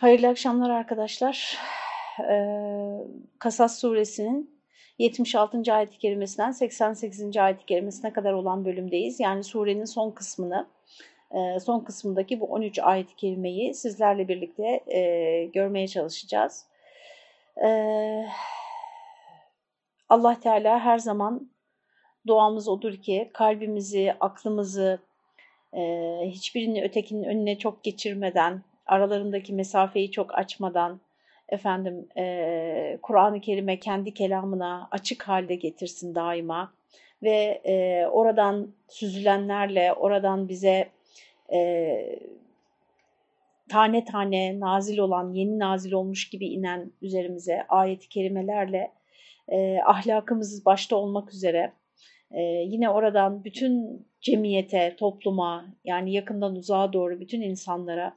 Hayırlı akşamlar arkadaşlar. Ee, Kasas suresinin 76. ayet-i kerimesinden 88. ayet-i kerimesine kadar olan bölümdeyiz. Yani surenin son kısmını, e, son kısmındaki bu 13 ayet-i kerimeyi sizlerle birlikte e, görmeye çalışacağız. Ee, Allah Teala her zaman duamız odur ki kalbimizi, aklımızı e, hiçbirini ötekinin önüne çok geçirmeden, aralarındaki mesafeyi çok açmadan efendim e, Kur'an-ı Kerim'e kendi kelamına açık halde getirsin daima ve e, oradan süzülenlerle oradan bize e, tane tane nazil olan yeni nazil olmuş gibi inen üzerimize ayet-i kerimelerle e, ahlakımız başta olmak üzere e, yine oradan bütün cemiyete, topluma yani yakından uzağa doğru bütün insanlara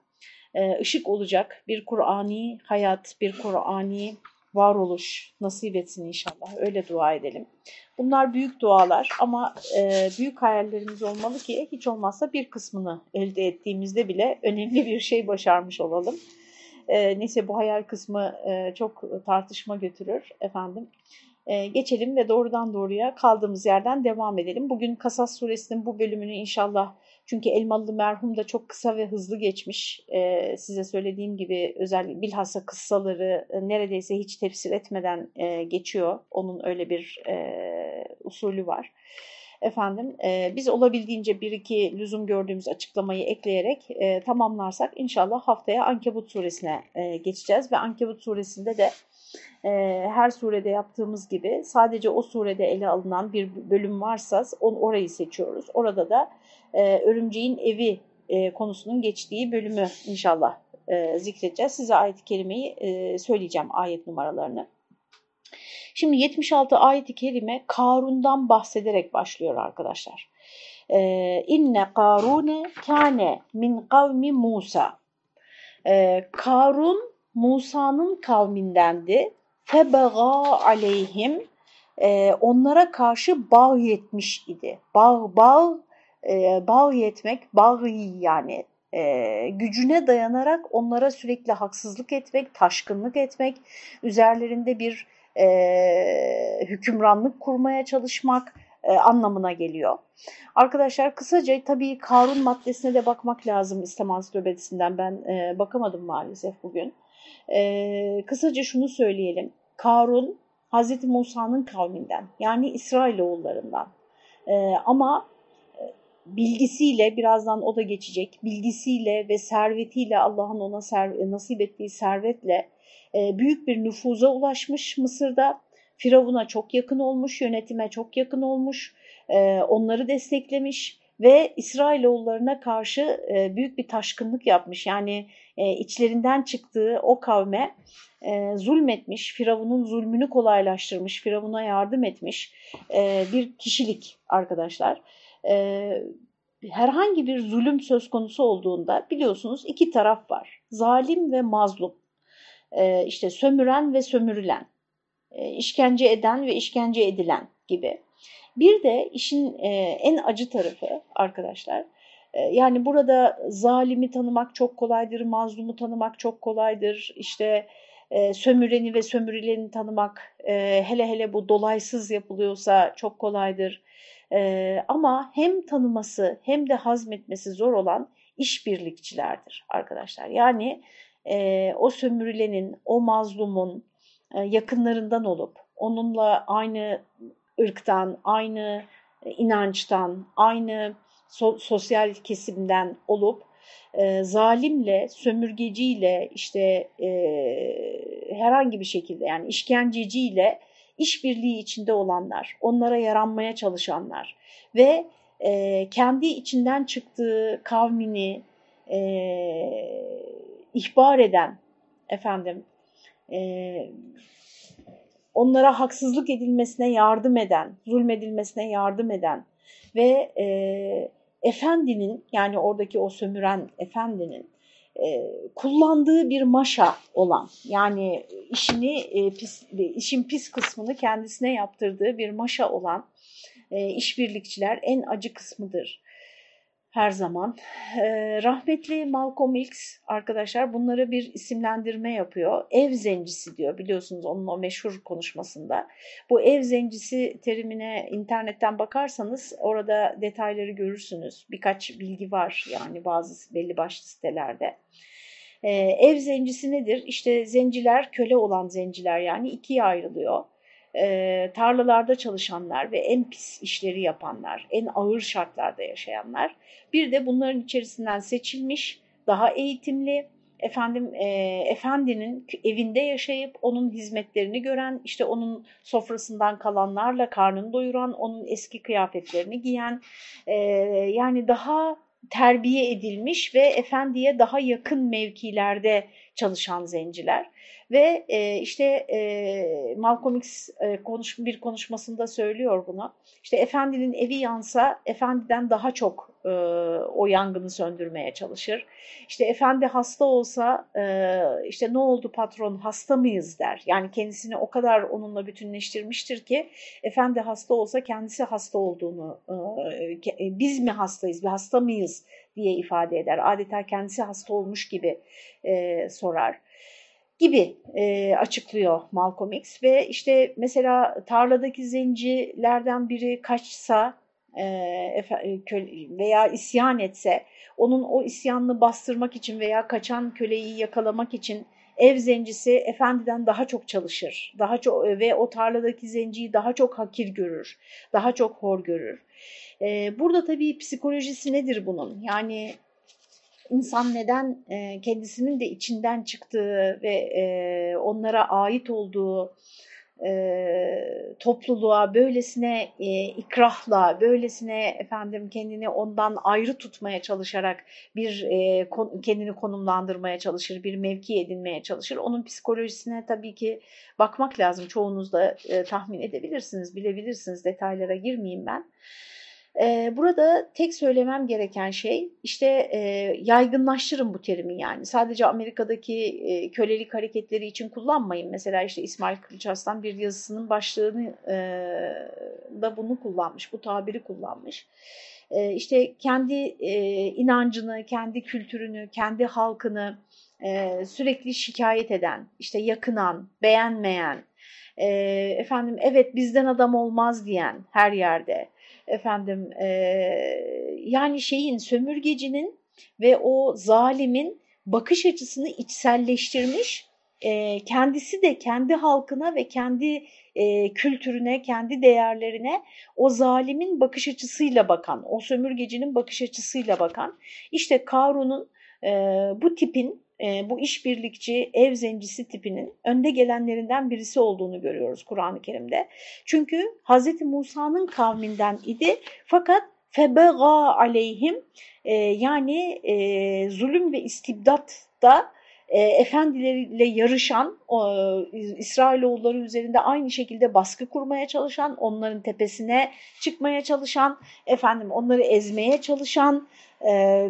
ışık olacak bir Kur'ani hayat, bir Kur'ani varoluş nasip etsin inşallah. Öyle dua edelim. Bunlar büyük dualar ama e, büyük hayallerimiz olmalı ki hiç olmazsa bir kısmını elde ettiğimizde bile önemli bir şey başarmış olalım. E, neyse bu hayal kısmı e, çok tartışma götürür efendim. E, geçelim ve doğrudan doğruya kaldığımız yerden devam edelim. Bugün Kasas suresinin bu bölümünü inşallah çünkü Elmalı merhum da çok kısa ve hızlı geçmiş. Ee, size söylediğim gibi özel bilhassa kıssaları e, neredeyse hiç tefsir etmeden e, geçiyor. Onun öyle bir e, usulü var. Efendim e, biz olabildiğince bir iki lüzum gördüğümüz açıklamayı ekleyerek e, tamamlarsak inşallah haftaya Ankebut suresine e, geçeceğiz. Ve Ankebut suresinde de e, her surede yaptığımız gibi sadece o surede ele alınan bir bölüm varsa on, orayı seçiyoruz. Orada da e, örümceğin evi e, konusunun geçtiği bölümü inşallah e, zikredeceğiz. Size ayet-i kerimeyi e, söyleyeceğim ayet numaralarını. Şimdi 76 ayet-i kerime Karun'dan bahsederek başlıyor arkadaşlar. E, İnne Karune kâne min kavmi Musa. E, Karun Musa'nın kavmindendi. Febega aleyhim e, onlara karşı bağ yetmiş idi. Bağ, bağ e, bağ yetmek, bağ yani e, gücüne dayanarak onlara sürekli haksızlık etmek, taşkınlık etmek, üzerlerinde bir e, hükümranlık kurmaya çalışmak e, anlamına geliyor. Arkadaşlar kısaca tabii Karun maddesine de bakmak lazım İstemans Töbedisi'nden ben e, bakamadım maalesef bugün. E, kısaca şunu söyleyelim. Karun Hz. Musa'nın kavminden yani İsrailoğullarından e, ama bilgisiyle birazdan o da geçecek bilgisiyle ve servetiyle Allah'ın ona ser, nasip ettiği servetle e, büyük bir nüfuza ulaşmış Mısır'da. Firavun'a çok yakın olmuş, yönetime çok yakın olmuş, e, onları desteklemiş ve İsrailoğullarına karşı e, büyük bir taşkınlık yapmış. Yani e, içlerinden çıktığı o kavme e, zulmetmiş, Firavun'un zulmünü kolaylaştırmış, Firavun'a yardım etmiş bir kişilik arkadaşlar herhangi bir zulüm söz konusu olduğunda biliyorsunuz iki taraf var. Zalim ve mazlum. E, işte sömüren ve sömürülen. İşkence eden ve işkence edilen gibi. Bir de işin e, en acı tarafı arkadaşlar. E, yani burada zalimi tanımak çok kolaydır, mazlumu tanımak çok kolaydır. İşte e, sömüreni ve sömürüleni tanımak hele hele bu dolaysız yapılıyorsa çok kolaydır. Ama hem tanıması hem de hazmetmesi zor olan işbirlikçilerdir arkadaşlar. Yani o sömürülenin, o mazlumun yakınlarından olup onunla aynı ırktan, aynı inançtan, aynı so sosyal kesimden olup e, zalimle, sömürgeciyle, işte e, herhangi bir şekilde yani işkenceciyle işbirliği içinde olanlar, onlara yaranmaya çalışanlar ve e, kendi içinden çıktığı kavmini e, ihbar eden, efendim, e, onlara haksızlık edilmesine yardım eden, zulmedilmesine yardım eden ve e, efendinin yani oradaki o sömüren efendinin e, kullandığı bir maşa olan yani işini e, pis, işin pis kısmını kendisine yaptırdığı bir maşa olan e, işbirlikçiler en acı kısmıdır. Her zaman. Ee, rahmetli Malcolm X arkadaşlar bunları bir isimlendirme yapıyor. Ev zencisi diyor biliyorsunuz onun o meşhur konuşmasında. Bu ev zencisi terimine internetten bakarsanız orada detayları görürsünüz. Birkaç bilgi var yani bazı belli başlı sitelerde. Ee, ev zencisi nedir? İşte zenciler köle olan zenciler yani ikiye ayrılıyor e, tarlalarda çalışanlar ve en pis işleri yapanlar, en ağır şartlarda yaşayanlar. Bir de bunların içerisinden seçilmiş, daha eğitimli, efendim e, efendinin evinde yaşayıp onun hizmetlerini gören, işte onun sofrasından kalanlarla karnını doyuran, onun eski kıyafetlerini giyen, e, yani daha terbiye edilmiş ve efendiye daha yakın mevkilerde çalışan zenciler. Ve e, işte e, Malcolm X e, konuş, bir konuşmasında söylüyor bunu. İşte efendinin evi yansa efendiden daha çok e, o yangını söndürmeye çalışır. İşte efendi hasta olsa e, işte ne oldu patron hasta mıyız der. Yani kendisini o kadar onunla bütünleştirmiştir ki efendi hasta olsa kendisi hasta olduğunu e, biz mi hastayız bir hasta mıyız diye ifade eder. Adeta kendisi hasta olmuş gibi e, sorar gibi e, açıklıyor Malcolm X ve işte mesela tarladaki zencilerden biri kaçsa e, veya isyan etse onun o isyanını bastırmak için veya kaçan köleyi yakalamak için ev zencisi efendiden daha çok çalışır. Daha çok ve o tarladaki zenciyi daha çok hakir görür. Daha çok hor görür. Burada tabii psikolojisi nedir bunun? Yani insan neden e, kendisinin de içinden çıktığı ve e, onlara ait olduğu e, topluluğa böylesine e, ikrahla, böylesine efendim kendini ondan ayrı tutmaya çalışarak bir e, kon, kendini konumlandırmaya çalışır, bir mevki edinmeye çalışır. Onun psikolojisine tabii ki bakmak lazım. Çoğunuz da e, tahmin edebilirsiniz, bilebilirsiniz. Detaylara girmeyeyim ben. Burada tek söylemem gereken şey işte e, yaygınlaştırın bu terimi yani. Sadece Amerika'daki kölelik hareketleri için kullanmayın. Mesela işte İsmail Kılıçarslan bir yazısının başlığını da bunu kullanmış, bu tabiri kullanmış. İşte kendi inancını, kendi kültürünü, kendi halkını sürekli şikayet eden, işte yakınan, beğenmeyen, efendim evet bizden adam olmaz diyen her yerde efendim e, yani şeyin sömürgecinin ve o zalimin bakış açısını içselleştirmiş e, kendisi de kendi halkına ve kendi e, kültürüne, kendi değerlerine o zalimin bakış açısıyla bakan, o sömürgecinin bakış açısıyla bakan. İşte Karun'un e, bu tipin e, bu işbirlikçi ev zencisi tipinin önde gelenlerinden birisi olduğunu görüyoruz Kur'an-ı Kerim'de. Çünkü Hz. Musa'nın kavminden idi fakat febega aleyhim e, yani e, zulüm ve istibdat da e, efendileriyle yarışan, İsrailoğulları üzerinde aynı şekilde baskı kurmaya çalışan, onların tepesine çıkmaya çalışan, efendim onları ezmeye çalışan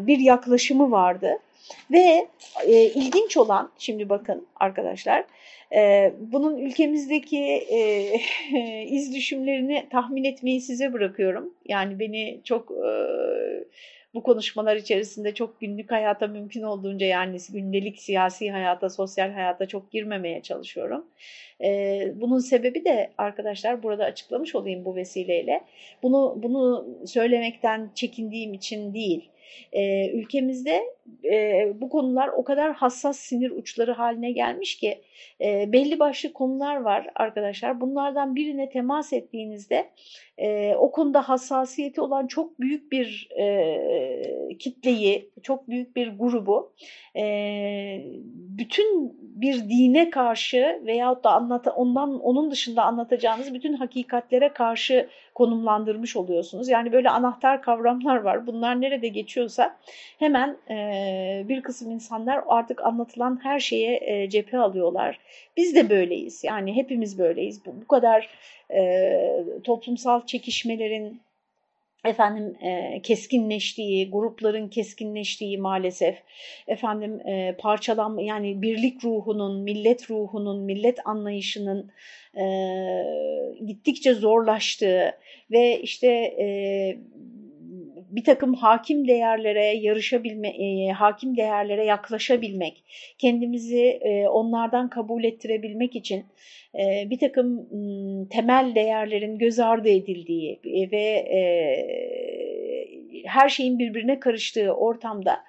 bir yaklaşımı vardı. Ve e, ilginç olan, şimdi bakın arkadaşlar, e, bunun ülkemizdeki e, iz düşümlerini tahmin etmeyi size bırakıyorum. Yani beni çok e, bu konuşmalar içerisinde çok günlük hayata mümkün olduğunca yani gündelik siyasi hayata, sosyal hayata çok girmemeye çalışıyorum. Ee, bunun sebebi de arkadaşlar burada açıklamış olayım bu vesileyle. Bunu bunu söylemekten çekindiğim için değil. Ee, ülkemizde e, bu konular o kadar hassas sinir uçları haline gelmiş ki e, belli başlı konular var arkadaşlar. Bunlardan birine temas ettiğinizde e, o konuda hassasiyeti olan çok büyük bir e, kitleyi, çok büyük bir grubu e, bütün bir dine karşı veyahut da anlat ondan onun dışında anlatacağınız bütün hakikatlere karşı konumlandırmış oluyorsunuz. Yani böyle anahtar kavramlar var. Bunlar nerede geçiyorsa hemen e, bir kısım insanlar artık anlatılan her şeye e, cephe alıyorlar. Biz de böyleyiz. Yani hepimiz böyleyiz. Bu, bu kadar e, toplumsal çekişmelerin efendim e, keskinleştiği, grupların keskinleştiği maalesef efendim e, parçalanma yani birlik ruhunun, millet ruhunun, millet anlayışının e, gittikçe zorlaştığı ve işte e, bir takım hakim değerlere yarışabilme, e, hakim değerlere yaklaşabilmek, kendimizi e, onlardan kabul ettirebilmek için e, bir takım temel değerlerin göz ardı edildiği ve her şeyin birbirine karıştığı ortamda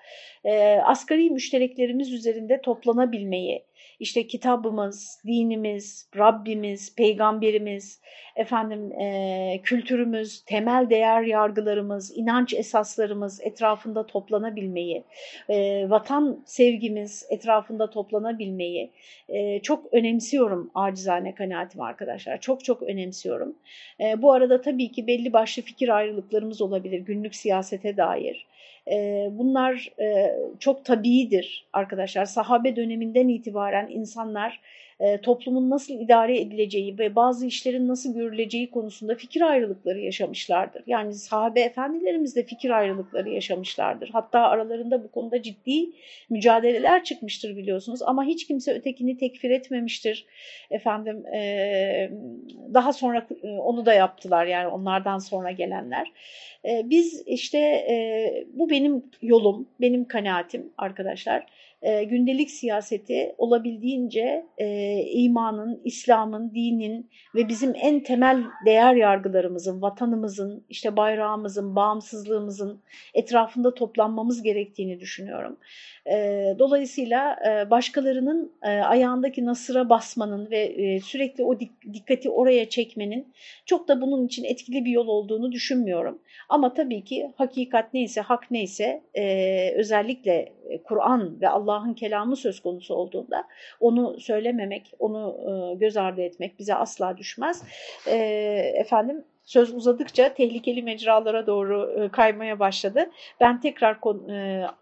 e, asgari müştereklerimiz üzerinde toplanabilmeyi, işte kitabımız, dinimiz, Rabbimiz, peygamberimiz, efendim e, kültürümüz, temel değer yargılarımız, inanç esaslarımız etrafında toplanabilmeyi, e, vatan sevgimiz etrafında toplanabilmeyi e, çok önemsiyorum acizane kanaatim arkadaşlar. Çok çok önemsiyorum. E, bu arada tabii ki belli başlı fikir ayrılıklarımız olabilir günlük siyasete dair. Bunlar çok tabiidir arkadaşlar. Sahabe döneminden itibaren insanlar e, toplumun nasıl idare edileceği ve bazı işlerin nasıl görüleceği konusunda fikir ayrılıkları yaşamışlardır. Yani sahabe efendilerimiz de fikir ayrılıkları yaşamışlardır. Hatta aralarında bu konuda ciddi mücadeleler çıkmıştır biliyorsunuz ama hiç kimse ötekini tekfir etmemiştir. Efendim e, daha sonra e, onu da yaptılar yani onlardan sonra gelenler. Biz işte bu benim yolum, benim kanaatim arkadaşlar e, gündelik siyaseti olabildiğince e, imanın, İslam'ın, dinin ve bizim en temel değer yargılarımızın, vatanımızın, işte bayrağımızın, bağımsızlığımızın etrafında toplanmamız gerektiğini düşünüyorum. E, dolayısıyla e, başkalarının e, ayağındaki nasıra basmanın ve e, sürekli o dik dikkati oraya çekmenin çok da bunun için etkili bir yol olduğunu düşünmüyorum. Ama tabii ki hakikat neyse, hak neyse e, özellikle Kur'an ve Allah'ın kelamı söz konusu olduğunda onu söylememek, onu e, göz ardı etmek bize asla düşmez. E, efendim söz uzadıkça tehlikeli mecralara doğru e, kaymaya başladı. Ben tekrar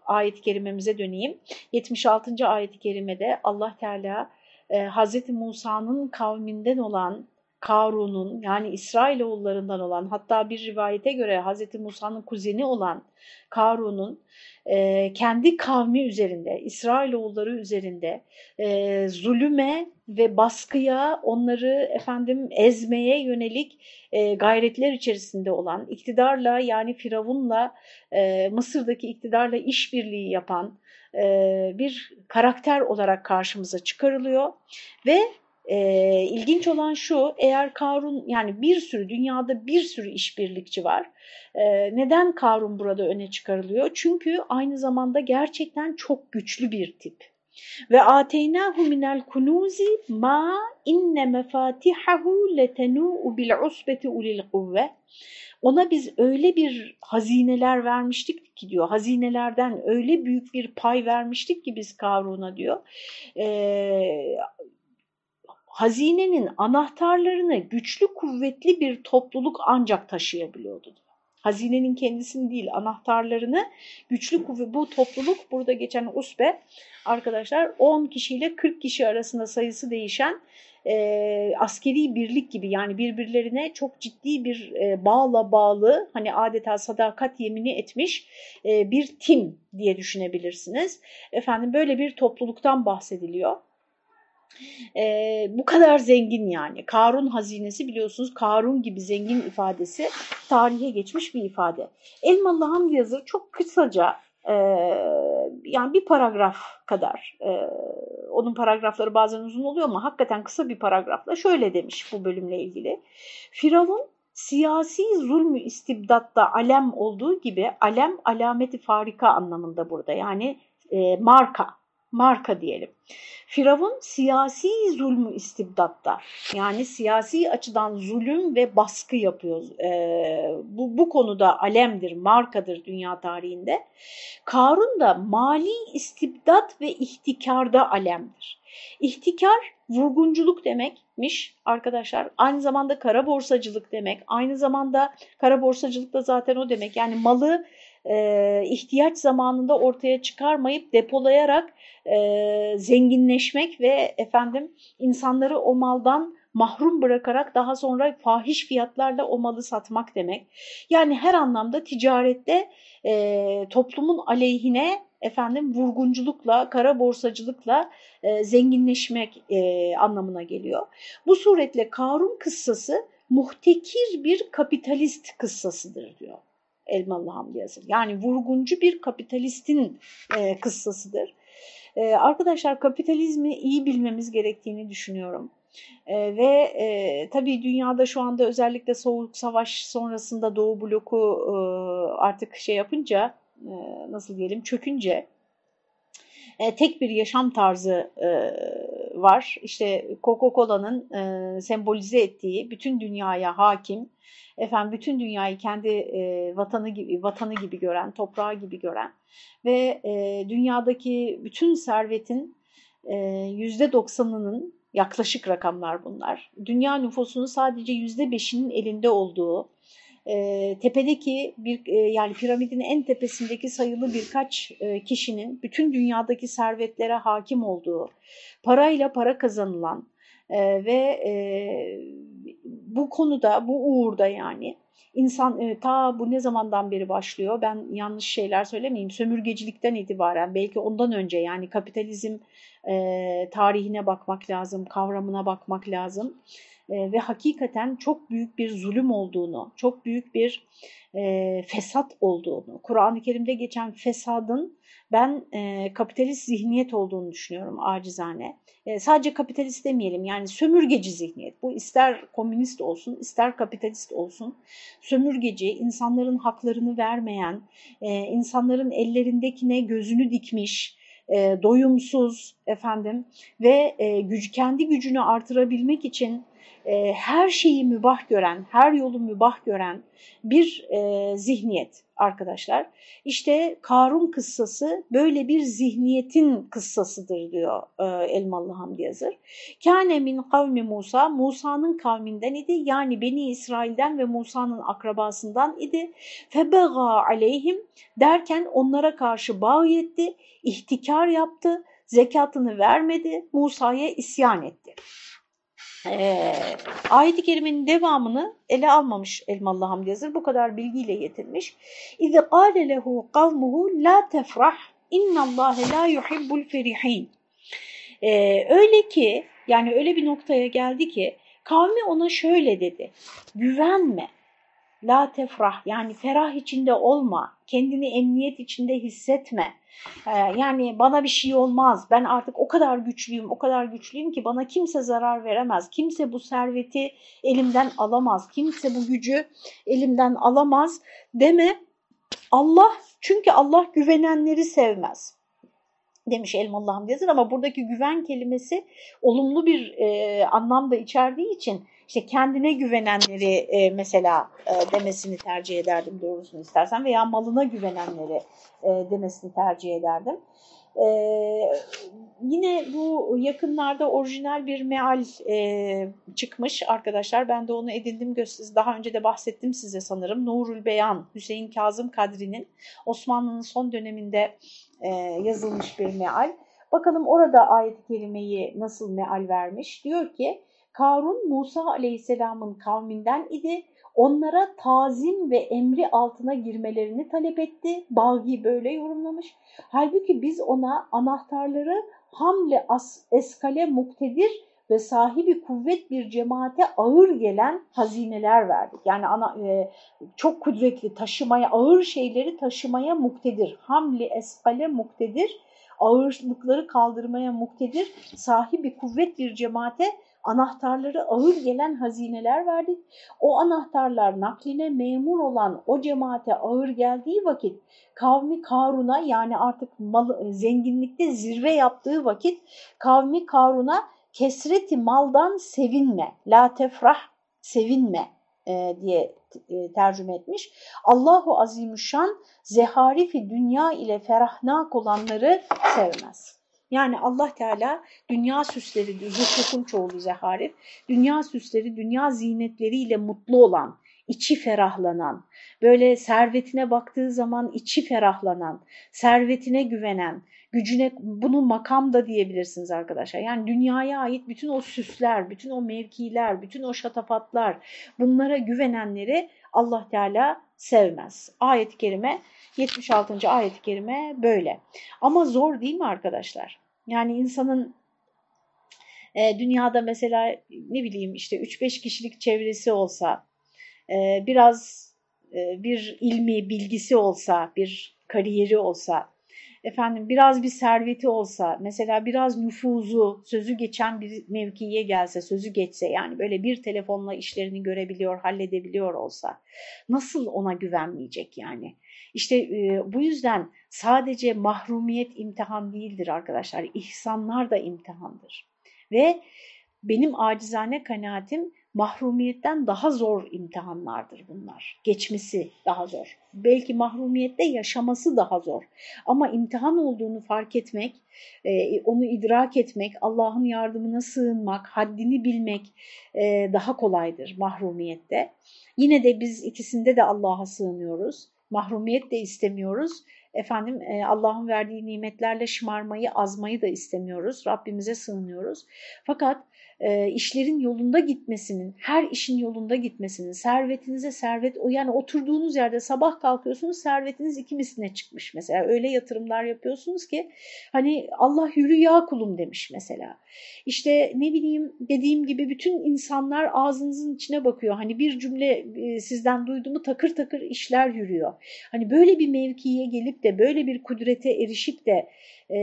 ayet-i kerimemize döneyim. 76. ayet-i kerimede Allah Teala Hz. Musa'nın kavminden olan Karun'un yani İsrailoğullarından olan hatta bir rivayete göre Hz. Musa'nın kuzeni olan Karun'un e, kendi kavmi üzerinde, İsrailoğulları üzerinde e, zulüme ve baskıya, onları efendim ezmeye yönelik e, gayretler içerisinde olan, iktidarla yani Firavun'la, e, Mısır'daki iktidarla işbirliği yapan e, bir karakter olarak karşımıza çıkarılıyor ve e, ilginç olan şu, eğer Karun yani bir sürü dünyada bir sürü işbirlikçi var. E, neden Karun burada öne çıkarılıyor? Çünkü aynı zamanda gerçekten çok güçlü bir tip. Ve ateynahu minel kunuzi ma inne mefatihahu letenu bil usbeti ulil kuvve. Ona biz öyle bir hazineler vermiştik ki diyor, hazinelerden öyle büyük bir pay vermiştik ki biz Karun'a diyor. Ee, hazinenin anahtarlarını güçlü kuvvetli bir topluluk ancak taşıyabiliyordu. Hazinenin kendisini değil anahtarlarını güçlü kuvvet bu topluluk burada geçen usbe arkadaşlar 10 kişiyle 40 kişi arasında sayısı değişen e, askeri birlik gibi yani birbirlerine çok ciddi bir e, bağla bağlı hani adeta sadakat yemini etmiş e, bir tim diye düşünebilirsiniz. Efendim böyle bir topluluktan bahsediliyor. E, bu kadar zengin yani. Karun hazinesi biliyorsunuz Karun gibi zengin ifadesi tarihe geçmiş bir ifade. Elmalı Hamdi Yazır çok kısaca e, yani bir paragraf kadar e, onun paragrafları bazen uzun oluyor ama hakikaten kısa bir paragrafla şöyle demiş bu bölümle ilgili. Firavun siyasi zulmü istibdatta alem olduğu gibi alem alameti farika anlamında burada yani e, marka marka diyelim. Firavun siyasi zulmü istibdatta yani siyasi açıdan zulüm ve baskı yapıyor. Ee, bu, bu konuda alemdir, markadır dünya tarihinde. Karun da mali istibdat ve ihtikarda alemdir. İhtikar vurgunculuk demekmiş arkadaşlar. Aynı zamanda kara borsacılık demek. Aynı zamanda kara borsacılık da zaten o demek. Yani malı e, ihtiyaç zamanında ortaya çıkarmayıp depolayarak e, zenginleşmek ve efendim insanları o maldan mahrum bırakarak daha sonra fahiş fiyatlarla o malı satmak demek. Yani her anlamda ticarette e, toplumun aleyhine efendim vurgunculukla, kara borsacılıkla e, zenginleşmek e, anlamına geliyor. Bu suretle Karun kıssası muhtekir bir kapitalist kıssasıdır diyor. Elmalı Hamdi Yazır. Yani vurguncu bir kapitalistin e, kıssasıdır. E, arkadaşlar kapitalizmi iyi bilmemiz gerektiğini düşünüyorum. E, ve e, tabii dünyada şu anda özellikle Soğuk Savaş sonrasında Doğu bloku e, artık şey yapınca e, nasıl diyelim çökünce e, tek bir yaşam tarzı e, var. İşte Coca-Cola'nın e, sembolize ettiği bütün dünyaya hakim, efendim bütün dünyayı kendi e, vatanı gibi vatanı gibi gören, toprağı gibi gören ve e, dünyadaki bütün servetin yüzde doksanının yaklaşık rakamlar bunlar. Dünya nüfusunun sadece yüzde beşinin elinde olduğu e, tepedeki bir e, yani piramidin en tepesindeki sayılı birkaç e, kişinin bütün dünyadaki servetlere hakim olduğu, parayla para kazanılan e, ve e, bu konuda, bu uğurda yani insan e, ta bu ne zamandan beri başlıyor? Ben yanlış şeyler söylemeyeyim. Sömürgecilikten itibaren belki ondan önce yani kapitalizm e, tarihine bakmak lazım, kavramına bakmak lazım e, ve hakikaten çok büyük bir zulüm olduğunu, çok büyük bir e, fesat olduğunu, Kur'an-ı Kerim'de geçen fesadın ben e, kapitalist zihniyet olduğunu düşünüyorum acizane. E, sadece kapitalist demeyelim yani sömürgeci zihniyet. Bu ister komünist olsun ister kapitalist olsun. Sömürgeci, insanların haklarını vermeyen, e, insanların ellerindekine gözünü dikmiş, e, doyumsuz efendim ve e, güç, kendi gücünü artırabilmek için e, her şeyi mübah gören, her yolu mübah gören bir e, zihniyet arkadaşlar. İşte Karun kıssası böyle bir zihniyetin kıssasıdır diyor e, Elmalı Hamdi Yazır. Kâne min kavmi Musa, Musa'nın kavminden idi yani Beni İsrail'den ve Musa'nın akrabasından idi. Febega aleyhim derken onlara karşı bağ etti, ihtikar yaptı, zekatını vermedi, Musa'ya isyan etti e, ayet-i kerimenin devamını ele almamış Elmalı Hamdi Yazır. Bu kadar bilgiyle getirmiş. İze قَالَ لَهُ قَوْمُهُ لَا تَفْرَحْ اِنَّ اللّٰهَ لَا يُحِبُّ الْفَرِحِينَ Öyle ki yani öyle bir noktaya geldi ki kavmi ona şöyle dedi. Güvenme. La tefrah yani ferah içinde olma. Kendini emniyet içinde hissetme ee, yani bana bir şey olmaz, ben artık o kadar güçlüyüm, o kadar güçlüyüm ki bana kimse zarar veremez, kimse bu serveti elimden alamaz, kimse bu gücü elimden alamaz deme. Allah çünkü Allah güvenenleri sevmez demiş Elmalı Hamdi Yazır ama buradaki güven kelimesi olumlu bir e, anlamda içerdiği için işte kendine güvenenleri e, mesela e, demesini tercih ederdim doğrusunu istersen veya malına güvenenleri e, demesini tercih ederdim. E, yine bu yakınlarda orijinal bir meal e, çıkmış arkadaşlar. Ben de onu edindim. Daha önce de bahsettim size sanırım. Nurul Beyan, Hüseyin Kazım Kadri'nin Osmanlı'nın son döneminde e, yazılmış bir meal. Bakalım orada ayet-i kerimeyi nasıl meal vermiş. Diyor ki Karun Musa aleyhisselamın kavminden idi. Onlara tazim ve emri altına girmelerini talep etti. Bağgi böyle yorumlamış. Halbuki biz ona anahtarları hamle as, eskale muktedir ve sahibi kuvvet bir cemaate ağır gelen hazineler verdik. Yani ana, e, çok kudretli taşımaya, ağır şeyleri taşımaya muktedir. Hamle eskale muktedir, ağırlıkları kaldırmaya muktedir, sahibi kuvvet bir cemaate anahtarları ağır gelen hazineler verdik. O anahtarlar nakline memur olan o cemaate ağır geldiği vakit kavmi Karun'a yani artık mal, zenginlikte zirve yaptığı vakit kavmi Karun'a kesreti maldan sevinme, la tefrah sevinme e, diye e, tercüme etmiş. Allahu Azimüşşan zeharifi dünya ile ferahnak olanları sevmez. Yani Allah Teala dünya süsleri, zuhrufun çoğulu zeharif, dünya süsleri, dünya zinetleriyle mutlu olan, içi ferahlanan, böyle servetine baktığı zaman içi ferahlanan, servetine güvenen, gücüne, bunu makam da diyebilirsiniz arkadaşlar. Yani dünyaya ait bütün o süsler, bütün o mevkiler, bütün o şatafatlar, bunlara güvenenleri Allah Teala sevmez. Ayet-i Kerime 76. ayet-i kerime böyle. Ama zor değil mi arkadaşlar? Yani insanın e, dünyada mesela ne bileyim işte 3-5 kişilik çevresi olsa, e, biraz e, bir ilmi, bilgisi olsa, bir kariyeri olsa, efendim biraz bir serveti olsa, mesela biraz nüfuzu, sözü geçen bir mevkiye gelse, sözü geçse yani böyle bir telefonla işlerini görebiliyor, halledebiliyor olsa nasıl ona güvenmeyecek yani? İşte e, bu yüzden sadece mahrumiyet imtihan değildir arkadaşlar, ihsanlar da imtihandır. Ve benim acizane kanaatim mahrumiyetten daha zor imtihanlardır bunlar. Geçmesi daha zor. Belki mahrumiyette yaşaması daha zor. Ama imtihan olduğunu fark etmek, e, onu idrak etmek, Allah'ın yardımına sığınmak, haddini bilmek e, daha kolaydır mahrumiyette. Yine de biz ikisinde de Allah'a sığınıyoruz. Mahrumiyet de istemiyoruz. Efendim e, Allah'ın verdiği nimetlerle şımarmayı, azmayı da istemiyoruz. Rabbimize sığınıyoruz. Fakat e, işlerin yolunda gitmesinin, her işin yolunda gitmesinin, servetinize servet, o yani oturduğunuz yerde sabah kalkıyorsunuz servetiniz iki misline çıkmış mesela. Öyle yatırımlar yapıyorsunuz ki hani Allah yürü ya kulum demiş mesela. İşte ne bileyim dediğim gibi bütün insanlar ağzınızın içine bakıyor. Hani bir cümle e, sizden duyduğumu takır takır işler yürüyor. Hani böyle bir mevkiye gelip de böyle bir kudrete erişip de e,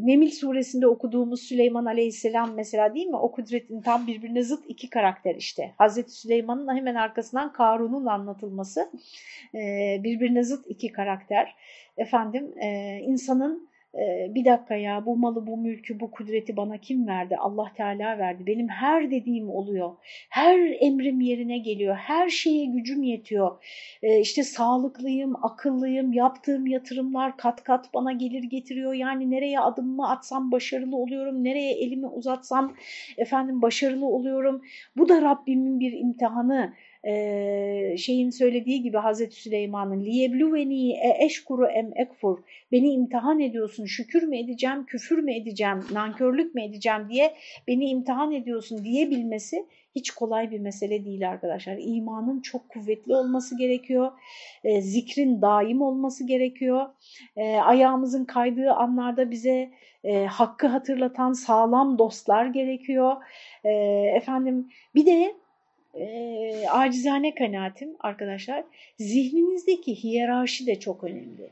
Nemil suresinde okuduğumuz Süleyman aleyhisselam mesela değil mi? O kudretin tam birbirine zıt iki karakter işte. Hazreti Süleyman'ın hemen arkasından Karun'un anlatılması e, birbirine zıt iki karakter. Efendim e, insanın bir dakika ya bu malı bu mülkü bu kudreti bana kim verdi? Allah Teala verdi. Benim her dediğim oluyor. Her emrim yerine geliyor. Her şeye gücüm yetiyor. İşte sağlıklıyım, akıllıyım, yaptığım yatırımlar kat kat bana gelir getiriyor. Yani nereye adımımı atsam başarılı oluyorum. Nereye elimi uzatsam efendim başarılı oluyorum. Bu da Rabbimin bir imtihanı şeyin söylediği gibi Hazreti Süleyman'ın liyebluveni e eşkuru em ekfur beni imtihan ediyorsun şükür mü edeceğim küfür mü edeceğim nankörlük mü edeceğim diye beni imtihan ediyorsun diyebilmesi hiç kolay bir mesele değil arkadaşlar. İmanın çok kuvvetli olması gerekiyor. Zikrin daim olması gerekiyor. Ayağımızın kaydığı anlarda bize hakkı hatırlatan sağlam dostlar gerekiyor. Efendim bir de e, acizane kanaatim arkadaşlar zihninizdeki hiyerarşi de çok önemli.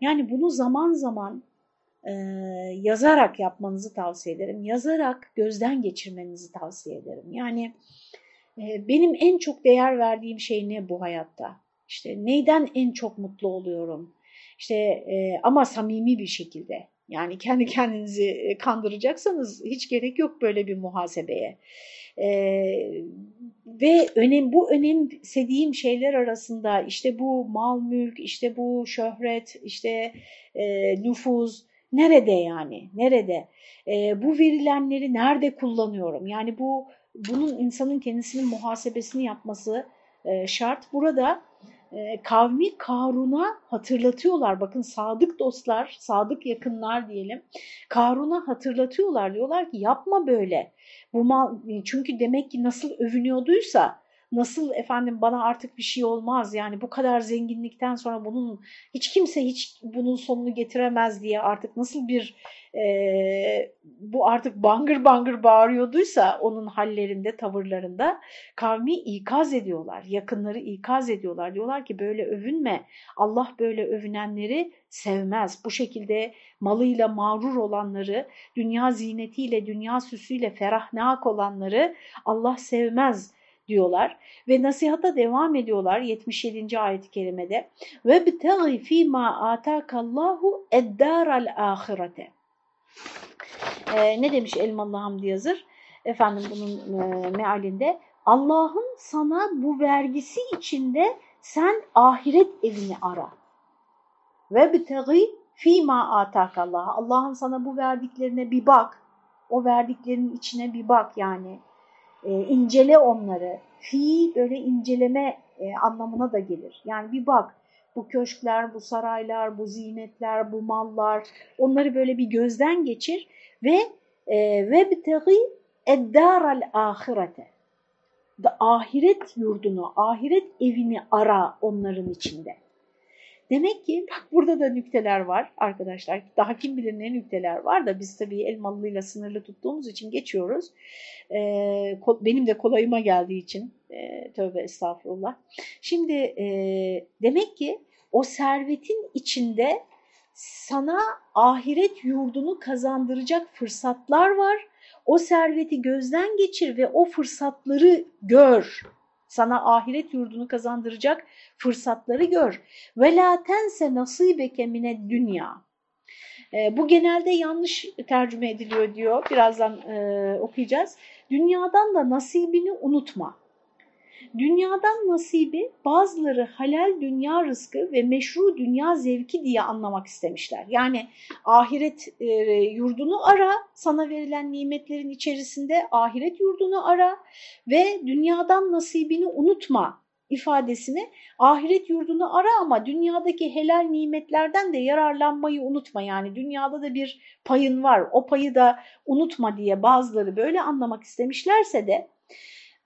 Yani bunu zaman zaman e, yazarak yapmanızı tavsiye ederim. Yazarak gözden geçirmenizi tavsiye ederim. Yani e, benim en çok değer verdiğim şey ne bu hayatta? İşte neyden en çok mutlu oluyorum? İşte e, ama samimi bir şekilde. Yani kendi kendinizi kandıracaksanız hiç gerek yok böyle bir muhasebeye. Ee, ve önem bu önemsediğim şeyler arasında işte bu mal mülk, işte bu şöhret, işte e, nüfuz nerede yani? Nerede? E, bu verilenleri nerede kullanıyorum? Yani bu bunun insanın kendisinin muhasebesini yapması e, şart. Burada e, kavmi Karun'a hatırlatıyorlar. Bakın sadık dostlar, sadık yakınlar diyelim. Karun'a hatırlatıyorlar. Diyorlar ki yapma böyle. Bu mal, çünkü demek ki nasıl övünüyorduysa nasıl efendim bana artık bir şey olmaz? Yani bu kadar zenginlikten sonra bunun hiç kimse hiç bunun sonunu getiremez diye artık nasıl bir e, bu artık bangır bangır bağırıyorduysa onun hallerinde tavırlarında kavmi ikaz ediyorlar yakınları ikaz ediyorlar. Diyorlar ki böyle övünme. Allah böyle övünenleri sevmez. Bu şekilde malıyla mağrur olanları dünya zinetiyle dünya süsüyle ferahnak olanları Allah sevmez diyorlar ve nasihata devam ediyorlar 77. ayet-i kerimede ve bitagi fi ma atakallahu eddaral ahirete. Ee, ne demiş Elmalı Hamdi Yazır? Efendim bunun e, mealinde Allah'ın sana bu vergisi içinde sen ahiret evini ara. Ve bitagi fi ma atakallah. Allah'ın sana bu verdiklerine bir bak. O verdiklerinin içine bir bak yani e, incele onları. Fi böyle inceleme e, anlamına da gelir. Yani bir bak bu köşkler, bu saraylar, bu zinetler, bu mallar onları böyle bir gözden geçir ve e, ve bitegi eddaral ahirete ahiret yurdunu, ahiret evini ara onların içinde. Demek ki bak burada da nükteler var arkadaşlar. Daha kim bilir ne nükteler var da biz tabii Elmalılı'yla sınırlı tuttuğumuz için geçiyoruz. Ee, benim de kolayıma geldiği için e, tövbe estağfurullah. Şimdi e, demek ki o servetin içinde sana ahiret yurdunu kazandıracak fırsatlar var. O serveti gözden geçir ve o fırsatları gör. Sana ahiret yurdunu kazandıracak fırsatları gör. Ve la tense nasibeke mine dünya. E, bu genelde yanlış tercüme ediliyor diyor. Birazdan e, okuyacağız. Dünyadan da nasibini unutma. Dünyadan nasibi bazıları halal dünya rızkı ve meşru dünya zevki diye anlamak istemişler. Yani ahiret e, yurdunu ara, sana verilen nimetlerin içerisinde ahiret yurdunu ara ve dünyadan nasibini unutma ifadesini ahiret yurdunu ara ama dünyadaki helal nimetlerden de yararlanmayı unutma. Yani dünyada da bir payın var o payı da unutma diye bazıları böyle anlamak istemişlerse de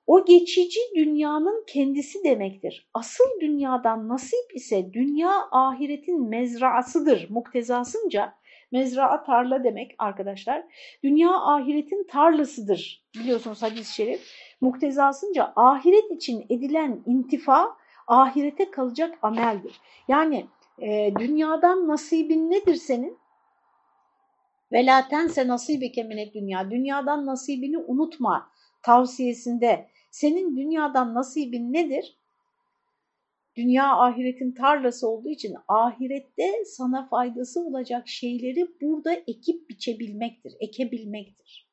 o geçici dünyanın kendisi demektir. Asıl dünyadan nasip ise dünya ahiretin mezraasıdır muktezasınca. Mezraa tarla demek arkadaşlar. Dünya ahiretin tarlasıdır biliyorsunuz hadis-i şerif. Muktezasınca ahiret için edilen intifa ahirete kalacak ameldir. Yani e, dünyadan nasibin nedir senin? Ve la tense nasibike minet dünya. Dünyadan nasibini unutma tavsiyesinde senin dünyadan nasibin nedir? Dünya ahiretin tarlası olduğu için ahirette sana faydası olacak şeyleri burada ekip biçebilmektir, ekebilmektir.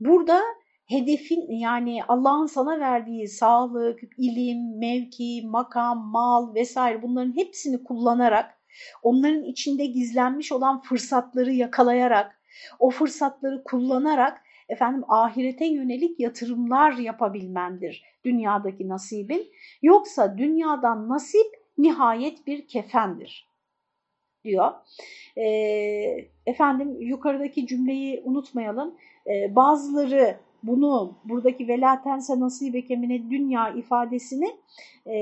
Burada hedefin yani Allah'ın sana verdiği sağlık, ilim, mevki, makam, mal vesaire bunların hepsini kullanarak, onların içinde gizlenmiş olan fırsatları yakalayarak, o fırsatları kullanarak efendim ahirete yönelik yatırımlar yapabilmendir dünyadaki nasibin. Yoksa dünyadan nasip nihayet bir kefendir diyor. E, efendim yukarıdaki cümleyi unutmayalım. E, bazıları bunu buradaki velatense nasibe kemine dünya ifadesini e,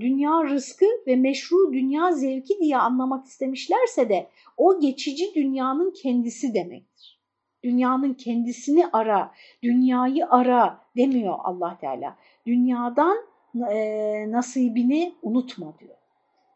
dünya rızkı ve meşru dünya zevki diye anlamak istemişlerse de o geçici dünyanın kendisi demektir. Dünyanın kendisini ara, dünyayı ara demiyor allah Teala. Dünyadan e, nasibini unutma diyor.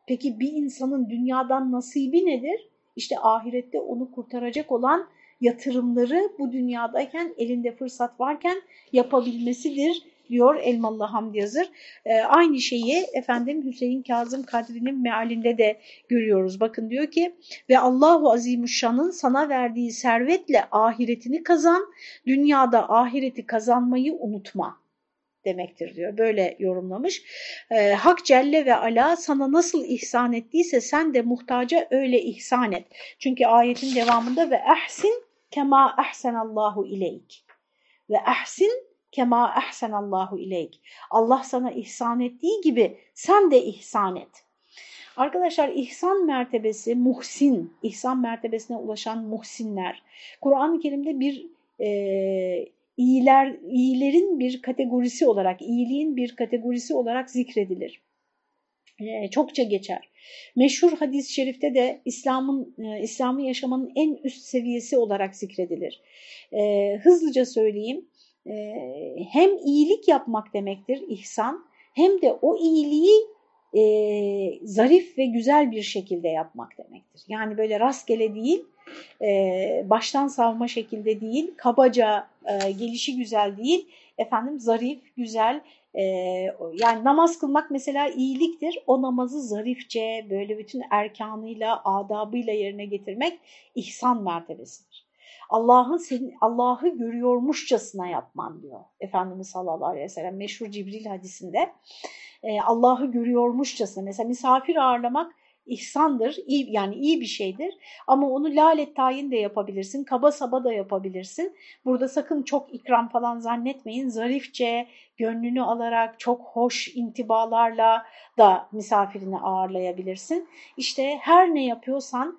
Peki bir insanın dünyadan nasibi nedir? İşte ahirette onu kurtaracak olan yatırımları bu dünyadayken elinde fırsat varken yapabilmesidir diyor Elmalı Hamdi Yazır. Ee, aynı şeyi efendim Hüseyin Kazım Kadri'nin mealinde de görüyoruz. Bakın diyor ki ve Allahu Azimuşşan'ın sana verdiği servetle ahiretini kazan, dünyada ahireti kazanmayı unutma demektir diyor. Böyle yorumlamış. E, Hak Celle ve Ala sana nasıl ihsan ettiyse sen de muhtaca öyle ihsan et. Çünkü ayetin devamında ve ahsin kema ahsenallahu ileyk. Ve ahsin kema ahsenallahu ileyk. Allah sana ihsan ettiği gibi sen de ihsan et. Arkadaşlar ihsan mertebesi, muhsin, ihsan mertebesine ulaşan muhsinler. Kur'an-ı Kerim'de bir e, iyiler, iyilerin bir kategorisi olarak, iyiliğin bir kategorisi olarak zikredilir. Ee, çokça geçer. Meşhur hadis-i şerifte de İslam'ın e, İslam'ı yaşamanın en üst seviyesi olarak zikredilir. E, hızlıca söyleyeyim. E, hem iyilik yapmak demektir ihsan, hem de o iyiliği e, zarif ve güzel bir şekilde yapmak demektir. Yani böyle rastgele değil, e, baştan savma şekilde değil, kabaca e, gelişi güzel değil, efendim zarif, güzel, e, yani namaz kılmak mesela iyiliktir. O namazı zarifçe, böyle bütün erkanıyla, adabıyla yerine getirmek ihsan mertebesidir. Allah'ın senin Allah'ı görüyormuşçasına yapman diyor Efendimiz sallallahu aleyhi ve sellem meşhur Cibril hadisinde. E, Allah'ı görüyormuşçasına mesela misafir ağırlamak ihsandır, iyi, yani iyi bir şeydir. Ama onu lalet tayin de yapabilirsin, kaba saba da yapabilirsin. Burada sakın çok ikram falan zannetmeyin. Zarifçe, gönlünü alarak, çok hoş intibalarla da misafirini ağırlayabilirsin. İşte her ne yapıyorsan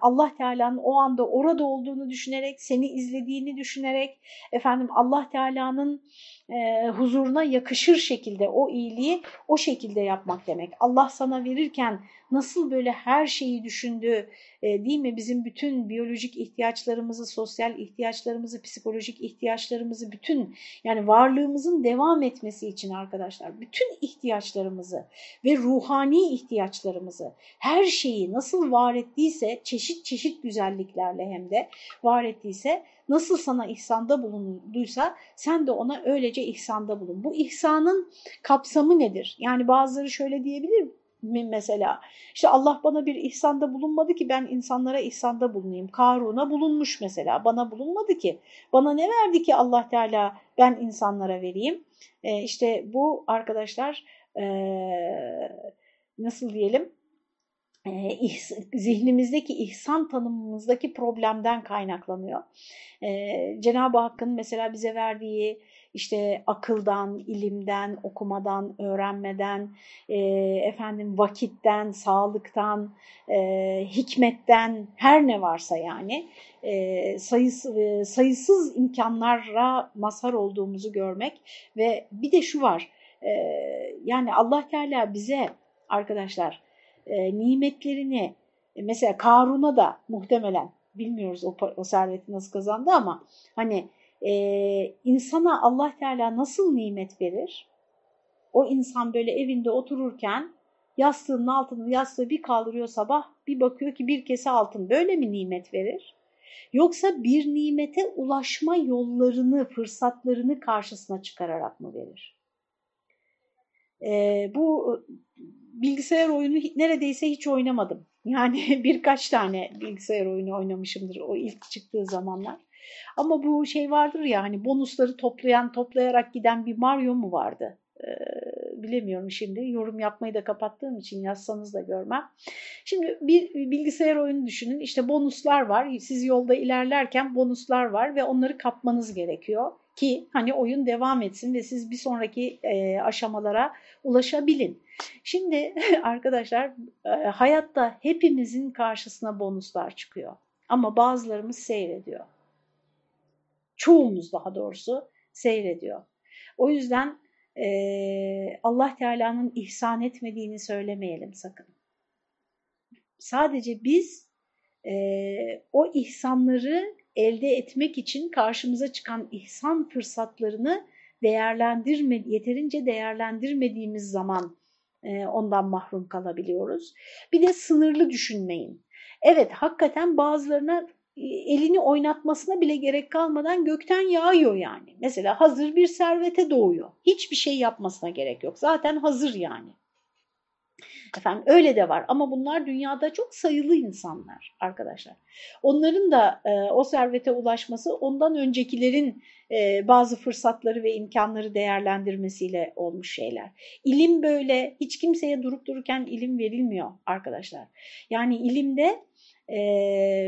Allah Teala'nın o anda orada olduğunu düşünerek, seni izlediğini düşünerek, efendim Allah Teala'nın e, huzuruna yakışır şekilde o iyiliği o şekilde yapmak demek. Allah sana verirken nasıl böyle her şeyi düşündü e, değil mi? Bizim bütün biyolojik ihtiyaçlarımızı, sosyal ihtiyaçlarımızı, psikolojik ihtiyaçlarımızı, bütün yani varlığımızın devam etmesi için arkadaşlar bütün ihtiyaçlarımızı ve ruhani ihtiyaçlarımızı her şeyi nasıl var ettiyse çeşit çeşit güzelliklerle hem de var ettiyse nasıl sana ihsanda bulunduysa sen de ona öylece ihsanda bulun. Bu ihsanın kapsamı nedir? Yani bazıları şöyle diyebilir mi mesela? İşte Allah bana bir ihsanda bulunmadı ki ben insanlara ihsanda bulunayım. Karun'a bulunmuş mesela bana bulunmadı ki. Bana ne verdi ki Allah Teala ben insanlara vereyim? Ee, işte bu arkadaşlar ee, nasıl diyelim? Zihnimizdeki ihsan tanımımızdaki problemden kaynaklanıyor. Cenab-ı Hakk'ın mesela bize verdiği işte akıldan, ilimden, okumadan, öğrenmeden, efendim vakitten, sağlıktan, hikmetten her ne varsa yani sayısı, sayısız imkanlara mazhar olduğumuzu görmek ve bir de şu var yani Allah Teala bize arkadaşlar e, nimetlerini e, mesela Karun'a da muhtemelen bilmiyoruz o, o serveti nasıl kazandı ama hani e, insana Allah Teala nasıl nimet verir? O insan böyle evinde otururken yastığının altını yastığı bir kaldırıyor sabah bir bakıyor ki bir kese altın böyle mi nimet verir? Yoksa bir nimete ulaşma yollarını, fırsatlarını karşısına çıkararak mı verir? Ee, bu bilgisayar oyunu neredeyse hiç oynamadım. Yani birkaç tane bilgisayar oyunu oynamışımdır o ilk çıktığı zamanlar. Ama bu şey vardır ya hani bonusları toplayan, toplayarak giden bir Mario mu vardı? Ee, bilemiyorum şimdi. Yorum yapmayı da kapattığım için yazsanız da görmem. Şimdi bir bilgisayar oyunu düşünün. İşte bonuslar var. Siz yolda ilerlerken bonuslar var ve onları kapmanız gerekiyor ki hani oyun devam etsin ve siz bir sonraki e, aşamalara ulaşabilin. Şimdi arkadaşlar e, hayatta hepimizin karşısına bonuslar çıkıyor ama bazılarımız seyrediyor. Çoğumuz daha doğrusu seyrediyor. O yüzden e, Allah Teala'nın ihsan etmediğini söylemeyelim sakın. Sadece biz e, o ihsanları elde etmek için karşımıza çıkan ihsan fırsatlarını değerlendirme, yeterince değerlendirmediğimiz zaman e, ondan mahrum kalabiliyoruz. Bir de sınırlı düşünmeyin. Evet hakikaten bazılarına e, elini oynatmasına bile gerek kalmadan gökten yağıyor yani. Mesela hazır bir servete doğuyor. Hiçbir şey yapmasına gerek yok. Zaten hazır yani. Efendim öyle de var ama bunlar dünyada çok sayılı insanlar arkadaşlar. Onların da e, o servete ulaşması ondan öncekilerin e, bazı fırsatları ve imkanları değerlendirmesiyle olmuş şeyler. İlim böyle hiç kimseye durup dururken ilim verilmiyor arkadaşlar. Yani ilimde e,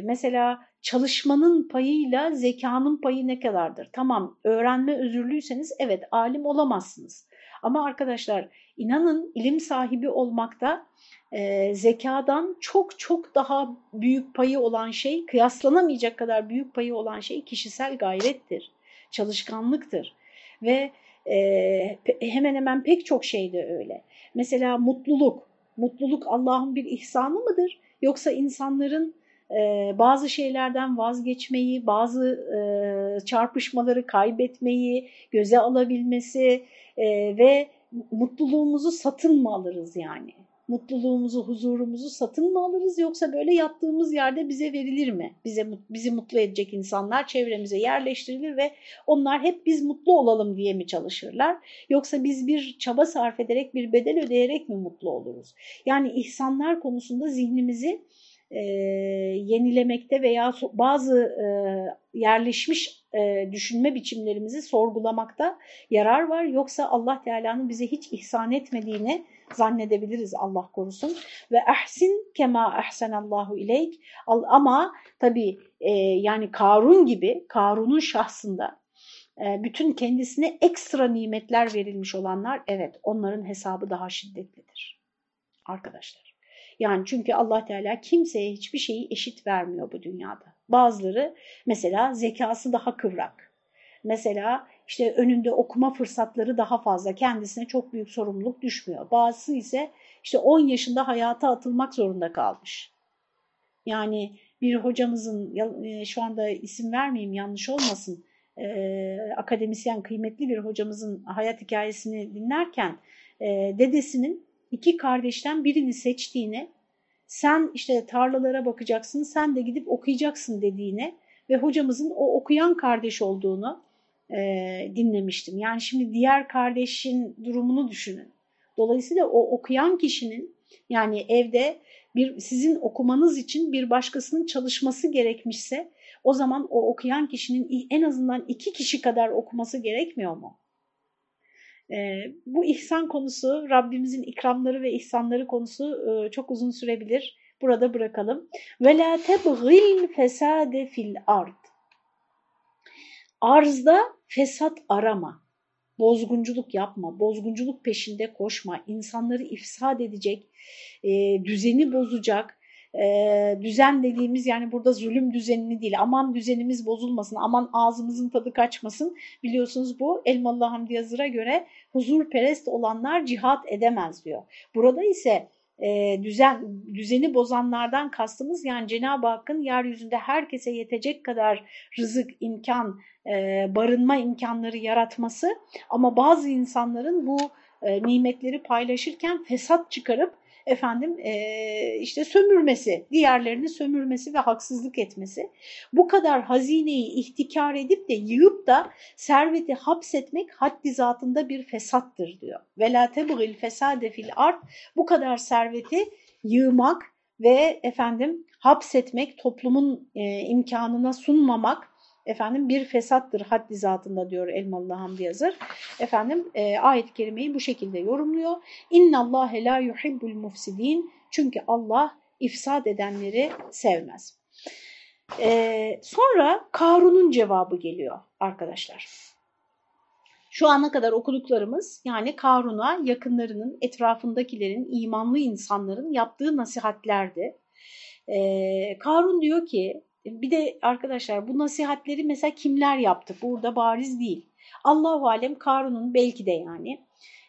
mesela çalışmanın payıyla zekanın payı ne kadardır? Tamam öğrenme özürlüyseniz evet alim olamazsınız. Ama arkadaşlar inanın ilim sahibi olmakta e, zekadan çok çok daha büyük payı olan şey, kıyaslanamayacak kadar büyük payı olan şey kişisel gayrettir, çalışkanlıktır. Ve e, hemen hemen pek çok şey de öyle. Mesela mutluluk. Mutluluk Allah'ın bir ihsanı mıdır? Yoksa insanların bazı şeylerden vazgeçmeyi, bazı e, çarpışmaları kaybetmeyi, göze alabilmesi e, ve mutluluğumuzu satın mı alırız yani? Mutluluğumuzu, huzurumuzu satın mı alırız yoksa böyle yattığımız yerde bize verilir mi? Bize bizi mutlu edecek insanlar çevremize yerleştirilir ve onlar hep biz mutlu olalım diye mi çalışırlar? Yoksa biz bir çaba sarf ederek, bir bedel ödeyerek mi mutlu oluruz? Yani ihsanlar konusunda zihnimizi e, yenilemekte veya bazı e, yerleşmiş e, düşünme biçimlerimizi sorgulamakta yarar var. Yoksa Allah Teala'nın bize hiç ihsan etmediğini zannedebiliriz Allah korusun. Ve ahsin kema ahsenallahu ileyk. Ama tabii e, yani Karun gibi, Karun'un şahsında e, bütün kendisine ekstra nimetler verilmiş olanlar evet onların hesabı daha şiddetlidir arkadaşlar. Yani çünkü Allah Teala kimseye hiçbir şeyi eşit vermiyor bu dünyada. Bazıları mesela zekası daha kıvrak. Mesela işte önünde okuma fırsatları daha fazla. Kendisine çok büyük sorumluluk düşmüyor. Bazısı ise işte 10 yaşında hayata atılmak zorunda kalmış. Yani bir hocamızın, e, şu anda isim vermeyeyim yanlış olmasın, e, akademisyen kıymetli bir hocamızın hayat hikayesini dinlerken e, dedesinin iki kardeşten birini seçtiğine, sen işte tarlalara bakacaksın, sen de gidip okuyacaksın dediğine ve hocamızın o okuyan kardeş olduğunu e, dinlemiştim. Yani şimdi diğer kardeşin durumunu düşünün. Dolayısıyla o okuyan kişinin yani evde bir sizin okumanız için bir başkasının çalışması gerekmişse o zaman o okuyan kişinin en azından iki kişi kadar okuması gerekmiyor mu? E, bu ihsan konusu, Rabbimizin ikramları ve ihsanları konusu e, çok uzun sürebilir. Burada bırakalım. Ve la tebgil fesade fil ard. Arzda fesat arama. Bozgunculuk yapma, bozgunculuk peşinde koşma, insanları ifsad edecek, e, düzeni bozacak, e, düzen dediğimiz yani burada zulüm düzenini değil aman düzenimiz bozulmasın aman ağzımızın tadı kaçmasın biliyorsunuz bu Elmalı Hamdi Yazır'a göre huzurperest olanlar cihat edemez diyor. Burada ise e, düzen düzeni bozanlardan kastımız yani Cenab-ı Hakk'ın yeryüzünde herkese yetecek kadar rızık, imkan, e, barınma imkanları yaratması ama bazı insanların bu e, nimetleri paylaşırken fesat çıkarıp efendim e, işte sömürmesi, diğerlerini sömürmesi ve haksızlık etmesi. Bu kadar hazineyi ihtikar edip de yığıp da serveti hapsetmek haddi zatında bir fesattır diyor. Ve la tebgil fesade fil art bu kadar serveti yığmak ve efendim hapsetmek, toplumun e, imkanına sunmamak efendim bir fesattır haddi zatında diyor Elmalı Hamdi Yazır. Efendim e, ayet-i kerimeyi bu şekilde yorumluyor. İnna Allah la yuhibbul mufsidin. Çünkü Allah ifsad edenleri sevmez. E, sonra Karun'un cevabı geliyor arkadaşlar. Şu ana kadar okuduklarımız yani Karun'a yakınlarının, etrafındakilerin, imanlı insanların yaptığı nasihatlerdi. Ee, Karun diyor ki bir de arkadaşlar bu nasihatleri mesela kimler yaptı? Burada bariz değil. Allahu alem Karun'un belki de yani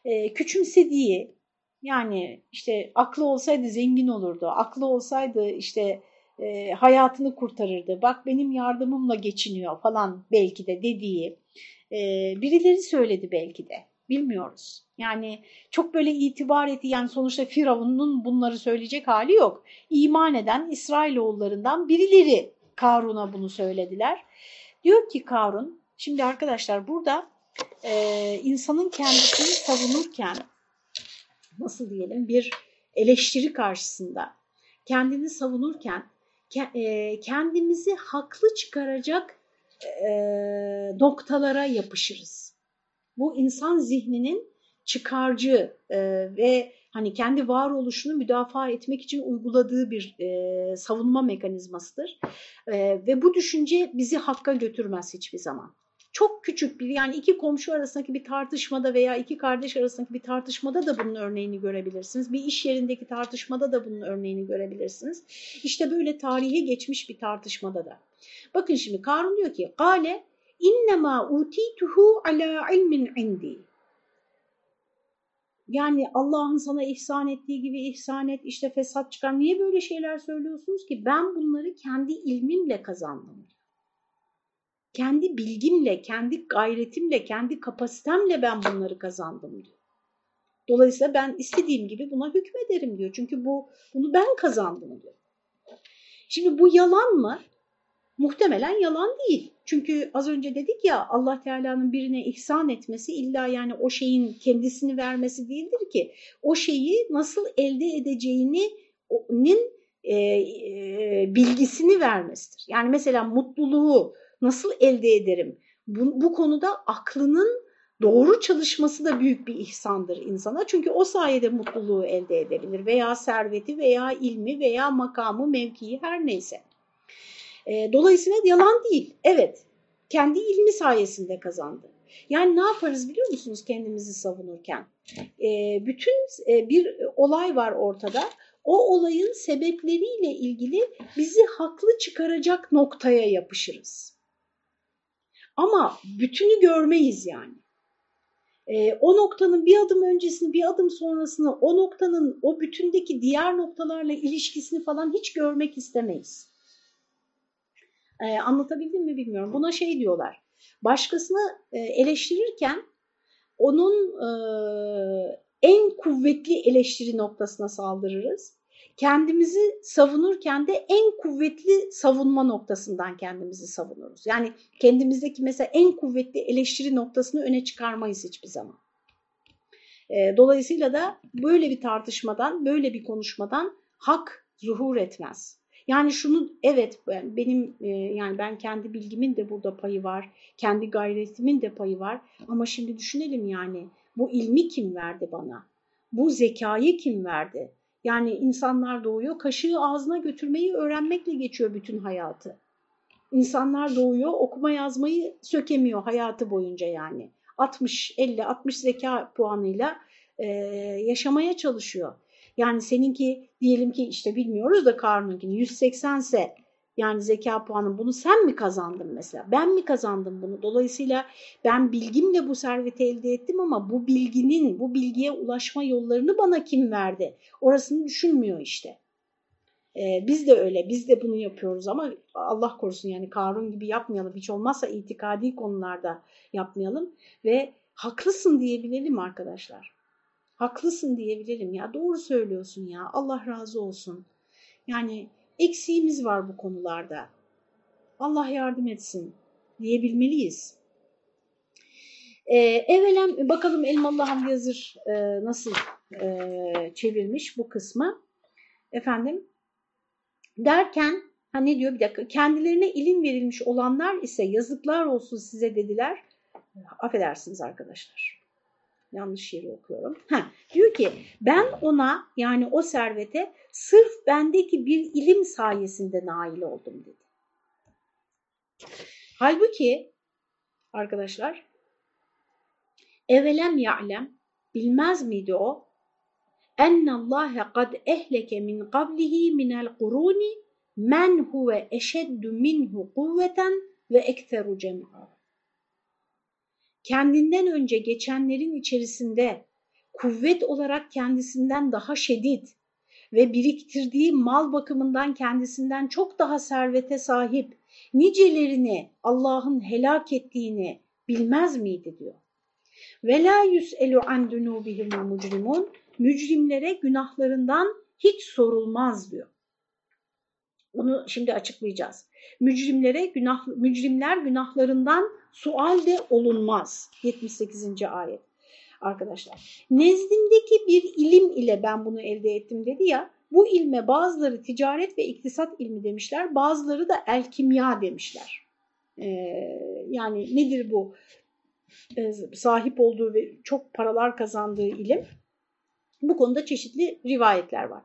e, küçümsediği yani işte aklı olsaydı zengin olurdu. Aklı olsaydı işte e, hayatını kurtarırdı. Bak benim yardımımla geçiniyor falan belki de dediği e, birileri söyledi belki de. Bilmiyoruz. Yani çok böyle itibar etti yani sonuçta Firavun'un bunları söyleyecek hali yok. İman eden İsrailoğullarından birileri Karun'a bunu söylediler. Diyor ki Karun, şimdi arkadaşlar burada e, insanın kendisini savunurken nasıl diyelim bir eleştiri karşısında kendini savunurken e, kendimizi haklı çıkaracak e, noktalara yapışırız. Bu insan zihninin çıkarcı e, ve hani kendi varoluşunu müdafaa etmek için uyguladığı bir e, savunma mekanizmasıdır. E, ve bu düşünce bizi hakka götürmez hiçbir zaman. Çok küçük bir yani iki komşu arasındaki bir tartışmada veya iki kardeş arasındaki bir tartışmada da bunun örneğini görebilirsiniz. Bir iş yerindeki tartışmada da bunun örneğini görebilirsiniz. İşte böyle tarihe geçmiş bir tartışmada da. Bakın şimdi Karun diyor ki, Gale innema utituhu ala ilmin indi. Yani Allah'ın sana ihsan ettiği gibi ihsan et, işte fesat çıkar. Niye böyle şeyler söylüyorsunuz ki? Ben bunları kendi ilmimle kazandım. Kendi bilgimle, kendi gayretimle, kendi kapasitemle ben bunları kazandım diyor. Dolayısıyla ben istediğim gibi buna hükmederim diyor. Çünkü bu bunu ben kazandım diyor. Şimdi bu yalan mı? Muhtemelen yalan değil. Çünkü az önce dedik ya Allah Teala'nın birine ihsan etmesi illa yani o şeyin kendisini vermesi değildir ki. O şeyi nasıl elde edeceğinin e, e, bilgisini vermesidir. Yani mesela mutluluğu nasıl elde ederim? Bu, bu konuda aklının doğru çalışması da büyük bir ihsandır insana. Çünkü o sayede mutluluğu elde edebilir veya serveti veya ilmi veya makamı, mevkii her neyse. E, dolayısıyla yalan değil. Evet, kendi ilmi sayesinde kazandı. Yani ne yaparız biliyor musunuz kendimizi savunurken? E, bütün e, bir olay var ortada. O olayın sebepleriyle ilgili bizi haklı çıkaracak noktaya yapışırız. Ama bütünü görmeyiz yani. E, o noktanın bir adım öncesini, bir adım sonrasını, o noktanın o bütündeki diğer noktalarla ilişkisini falan hiç görmek istemeyiz. E, anlatabildim mi bilmiyorum. Buna şey diyorlar. Başkasını e, eleştirirken onun e, en kuvvetli eleştiri noktasına saldırırız. Kendimizi savunurken de en kuvvetli savunma noktasından kendimizi savunuruz. Yani kendimizdeki mesela en kuvvetli eleştiri noktasını öne çıkarmayız hiçbir zaman. E, dolayısıyla da böyle bir tartışmadan, böyle bir konuşmadan hak zuhur etmez. Yani şunu evet benim e, yani ben kendi bilgimin de burada payı var, kendi gayretimin de payı var ama şimdi düşünelim yani bu ilmi kim verdi bana? Bu zekayı kim verdi? Yani insanlar doğuyor, kaşığı ağzına götürmeyi öğrenmekle geçiyor bütün hayatı. İnsanlar doğuyor, okuma yazmayı sökemiyor hayatı boyunca yani. 60, 50, 60 zeka puanıyla e, yaşamaya çalışıyor. Yani seninki diyelim ki işte bilmiyoruz da Karun'unkini 180 ise yani zeka puanı bunu sen mi kazandın mesela? Ben mi kazandım bunu? Dolayısıyla ben bilgimle bu serveti elde ettim ama bu bilginin, bu bilgiye ulaşma yollarını bana kim verdi? Orasını düşünmüyor işte. Ee, biz de öyle, biz de bunu yapıyoruz ama Allah korusun yani Karun gibi yapmayalım. Hiç olmazsa itikadi konularda yapmayalım ve haklısın diyebilelim arkadaşlar. Haklısın diyebilelim ya doğru söylüyorsun ya Allah razı olsun. Yani eksiğimiz var bu konularda. Allah yardım etsin diyebilmeliyiz. Ee, evvelen bakalım Elmalı Hamdi Yazır e, nasıl e, çevirmiş bu kısmı. Efendim derken ha ne diyor bir dakika kendilerine ilim verilmiş olanlar ise yazıklar olsun size dediler. Affedersiniz arkadaşlar. Yanlış yeri okuyorum. Ha, diyor ki ben ona yani o servete sırf bendeki bir ilim sayesinde nail oldum dedi. Halbuki arkadaşlar evelem ya'lem bilmez miydi o? Ennallâhe kad ehleke min qablihi minel kuruni men huve eşeddu minhu kuvveten ve ekteru cem'a. Kendinden önce geçenlerin içerisinde kuvvet olarak kendisinden daha şiddet ve biriktirdiği mal bakımından kendisinden çok daha servete sahip nicelerini Allah'ın helak ettiğini bilmez miydi diyor. La yus'elu an dunubihimul mucrimun mücrimlere günahlarından hiç sorulmaz diyor. Bunu şimdi açıklayacağız. Mücrimlere günah mücrimler günahlarından sual de olunmaz. 78. ayet arkadaşlar. Nezdimdeki bir ilim ile ben bunu elde ettim dedi ya. Bu ilme bazıları ticaret ve iktisat ilmi demişler. Bazıları da el kimya demişler. Ee, yani nedir bu? Ee, sahip olduğu ve çok paralar kazandığı ilim. Bu konuda çeşitli rivayetler var.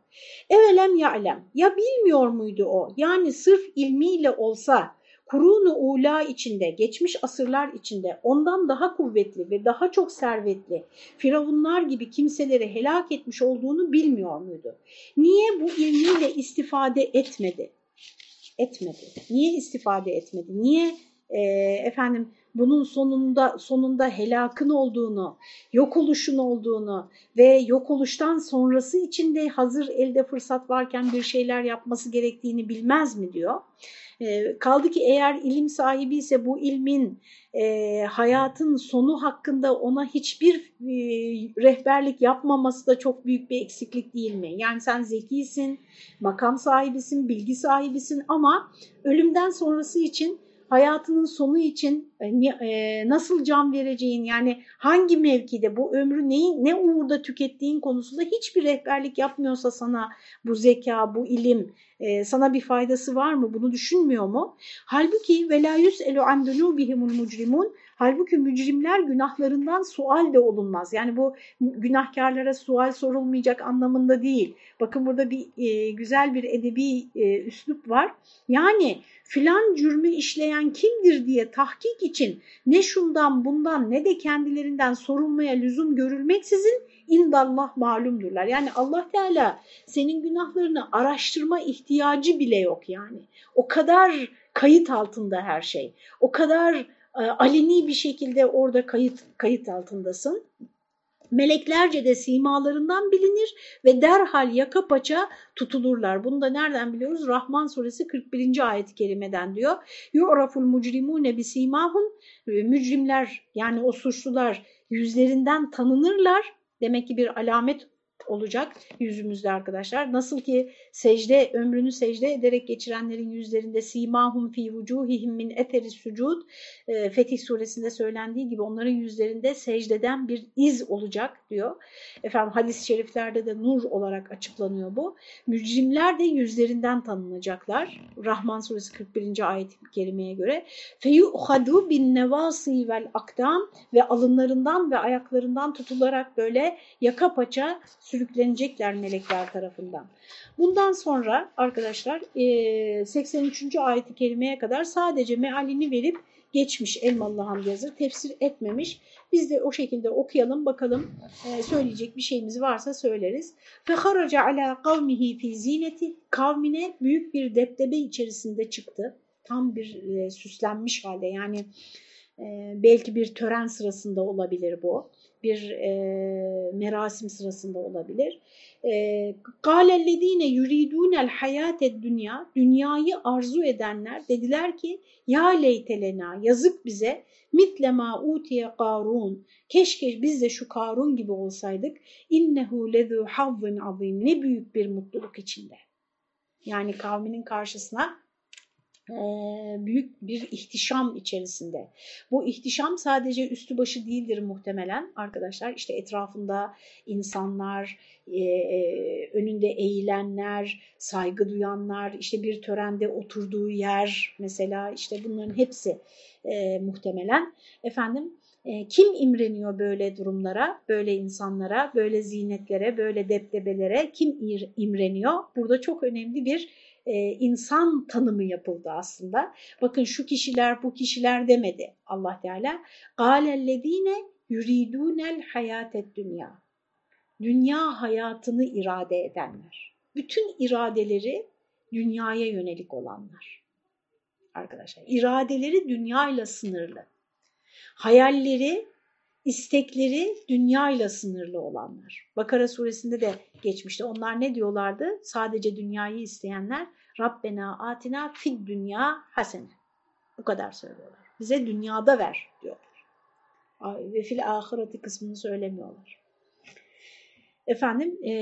Evelem ya'lem. Ya bilmiyor muydu o? Yani sırf ilmiyle olsa kurunu ula içinde, geçmiş asırlar içinde ondan daha kuvvetli ve daha çok servetli firavunlar gibi kimseleri helak etmiş olduğunu bilmiyor muydu? Niye bu ilmiyle istifade etmedi? Etmedi. Niye istifade etmedi? Niye e, efendim bunun sonunda sonunda helakın olduğunu, yok oluşun olduğunu ve yok oluştan sonrası içinde hazır elde fırsat varken bir şeyler yapması gerektiğini bilmez mi diyor. E, kaldı ki eğer ilim sahibi ise bu ilmin e, hayatın sonu hakkında ona hiçbir e, rehberlik yapmaması da çok büyük bir eksiklik değil mi? Yani sen zekisin, makam sahibisin, bilgi sahibisin ama ölümden sonrası için hayatının sonu için e, e, nasıl can vereceğin yani hangi mevkide bu ömrü neyi, ne uğurda tükettiğin konusunda hiçbir rehberlik yapmıyorsa sana bu zeka, bu ilim e, sana bir faydası var mı bunu düşünmüyor mu? Halbuki velayüs elu andunu bihimul mucrimun Halbuki mücrimler günahlarından sual de olunmaz. Yani bu günahkarlara sual sorulmayacak anlamında değil. Bakın burada bir e, güzel bir edebi e, üslup var. Yani filan cürmü işleyen kimdir diye tahkik için ne şundan bundan ne de kendilerinden sorulmaya lüzum görülmeksizin indallah malumdurlar. Yani Allah Teala senin günahlarını araştırma ihtiyacı bile yok yani. O kadar kayıt altında her şey. O kadar aleni bir şekilde orada kayıt kayıt altındasın. Meleklerce de simalarından bilinir ve derhal yaka paça tutulurlar. Bunu da nereden biliyoruz? Rahman suresi 41. ayet-i kerimeden diyor. Yu'raful mucrimune bisimahum mücrimler yani o suçlular yüzlerinden tanınırlar. Demek ki bir alamet olacak yüzümüzde arkadaşlar. Nasıl ki secde ömrünü secde ederek geçirenlerin yüzlerinde simahum fi vucuhihim min eferi sucud e, Fetih suresinde söylendiği gibi onların yüzlerinde secdeden bir iz olacak diyor. Efendim hadis-i şeriflerde de nur olarak açıklanıyor bu. Mücrimler de yüzlerinden tanınacaklar. Rahman suresi 41. ayet-i kerimeye göre. Feyuhadu bin nevasi vel akdam ve alınlarından ve ayaklarından tutularak böyle yaka paça sürüklenecekler melekler tarafından. Bundan sonra arkadaşlar 83. ayet-i kerimeye kadar sadece mealini verip geçmiş Elmalı Hamdi Yazır, tefsir etmemiş. Biz de o şekilde okuyalım bakalım söyleyecek bir şeyimiz varsa söyleriz. فَخَرَجَ عَلَى قَوْمِهِ فِي زِينَةِ Kavmine büyük bir depdebe içerisinde çıktı. Tam bir süslenmiş halde yani belki bir tören sırasında olabilir bu bir e, merasim sırasında olabilir. قَالَ yuridun el hayate dünya Dünyayı arzu edenler dediler ki ya leytelena yazık bize mitlema utiye karun keşke biz de şu karun gibi olsaydık innehu lezu havvin azim ne büyük bir mutluluk içinde. Yani kavminin karşısına büyük bir ihtişam içerisinde. Bu ihtişam sadece üstü başı değildir muhtemelen arkadaşlar. İşte etrafında insanlar, önünde eğilenler, saygı duyanlar, işte bir törende oturduğu yer mesela işte bunların hepsi muhtemelen. Efendim kim imreniyor böyle durumlara, böyle insanlara, böyle zinetlere, böyle deptebelere kim imreniyor? Burada çok önemli bir e, insan tanımı yapıldı aslında. Bakın şu kişiler bu kişiler demedi Allah Teala. Galellezine yuridunel hayatet dünya. Dünya hayatını irade edenler. Bütün iradeleri dünyaya yönelik olanlar. Arkadaşlar iradeleri dünyayla sınırlı. Hayalleri istekleri dünyayla sınırlı olanlar. Bakara suresinde de geçmişti. Onlar ne diyorlardı? Sadece dünyayı isteyenler Rabbena atina fid dünya hasene. Bu kadar söylüyorlar. Bize dünyada ver diyorlar. Ve fil ahireti kısmını söylemiyorlar. Efendim e,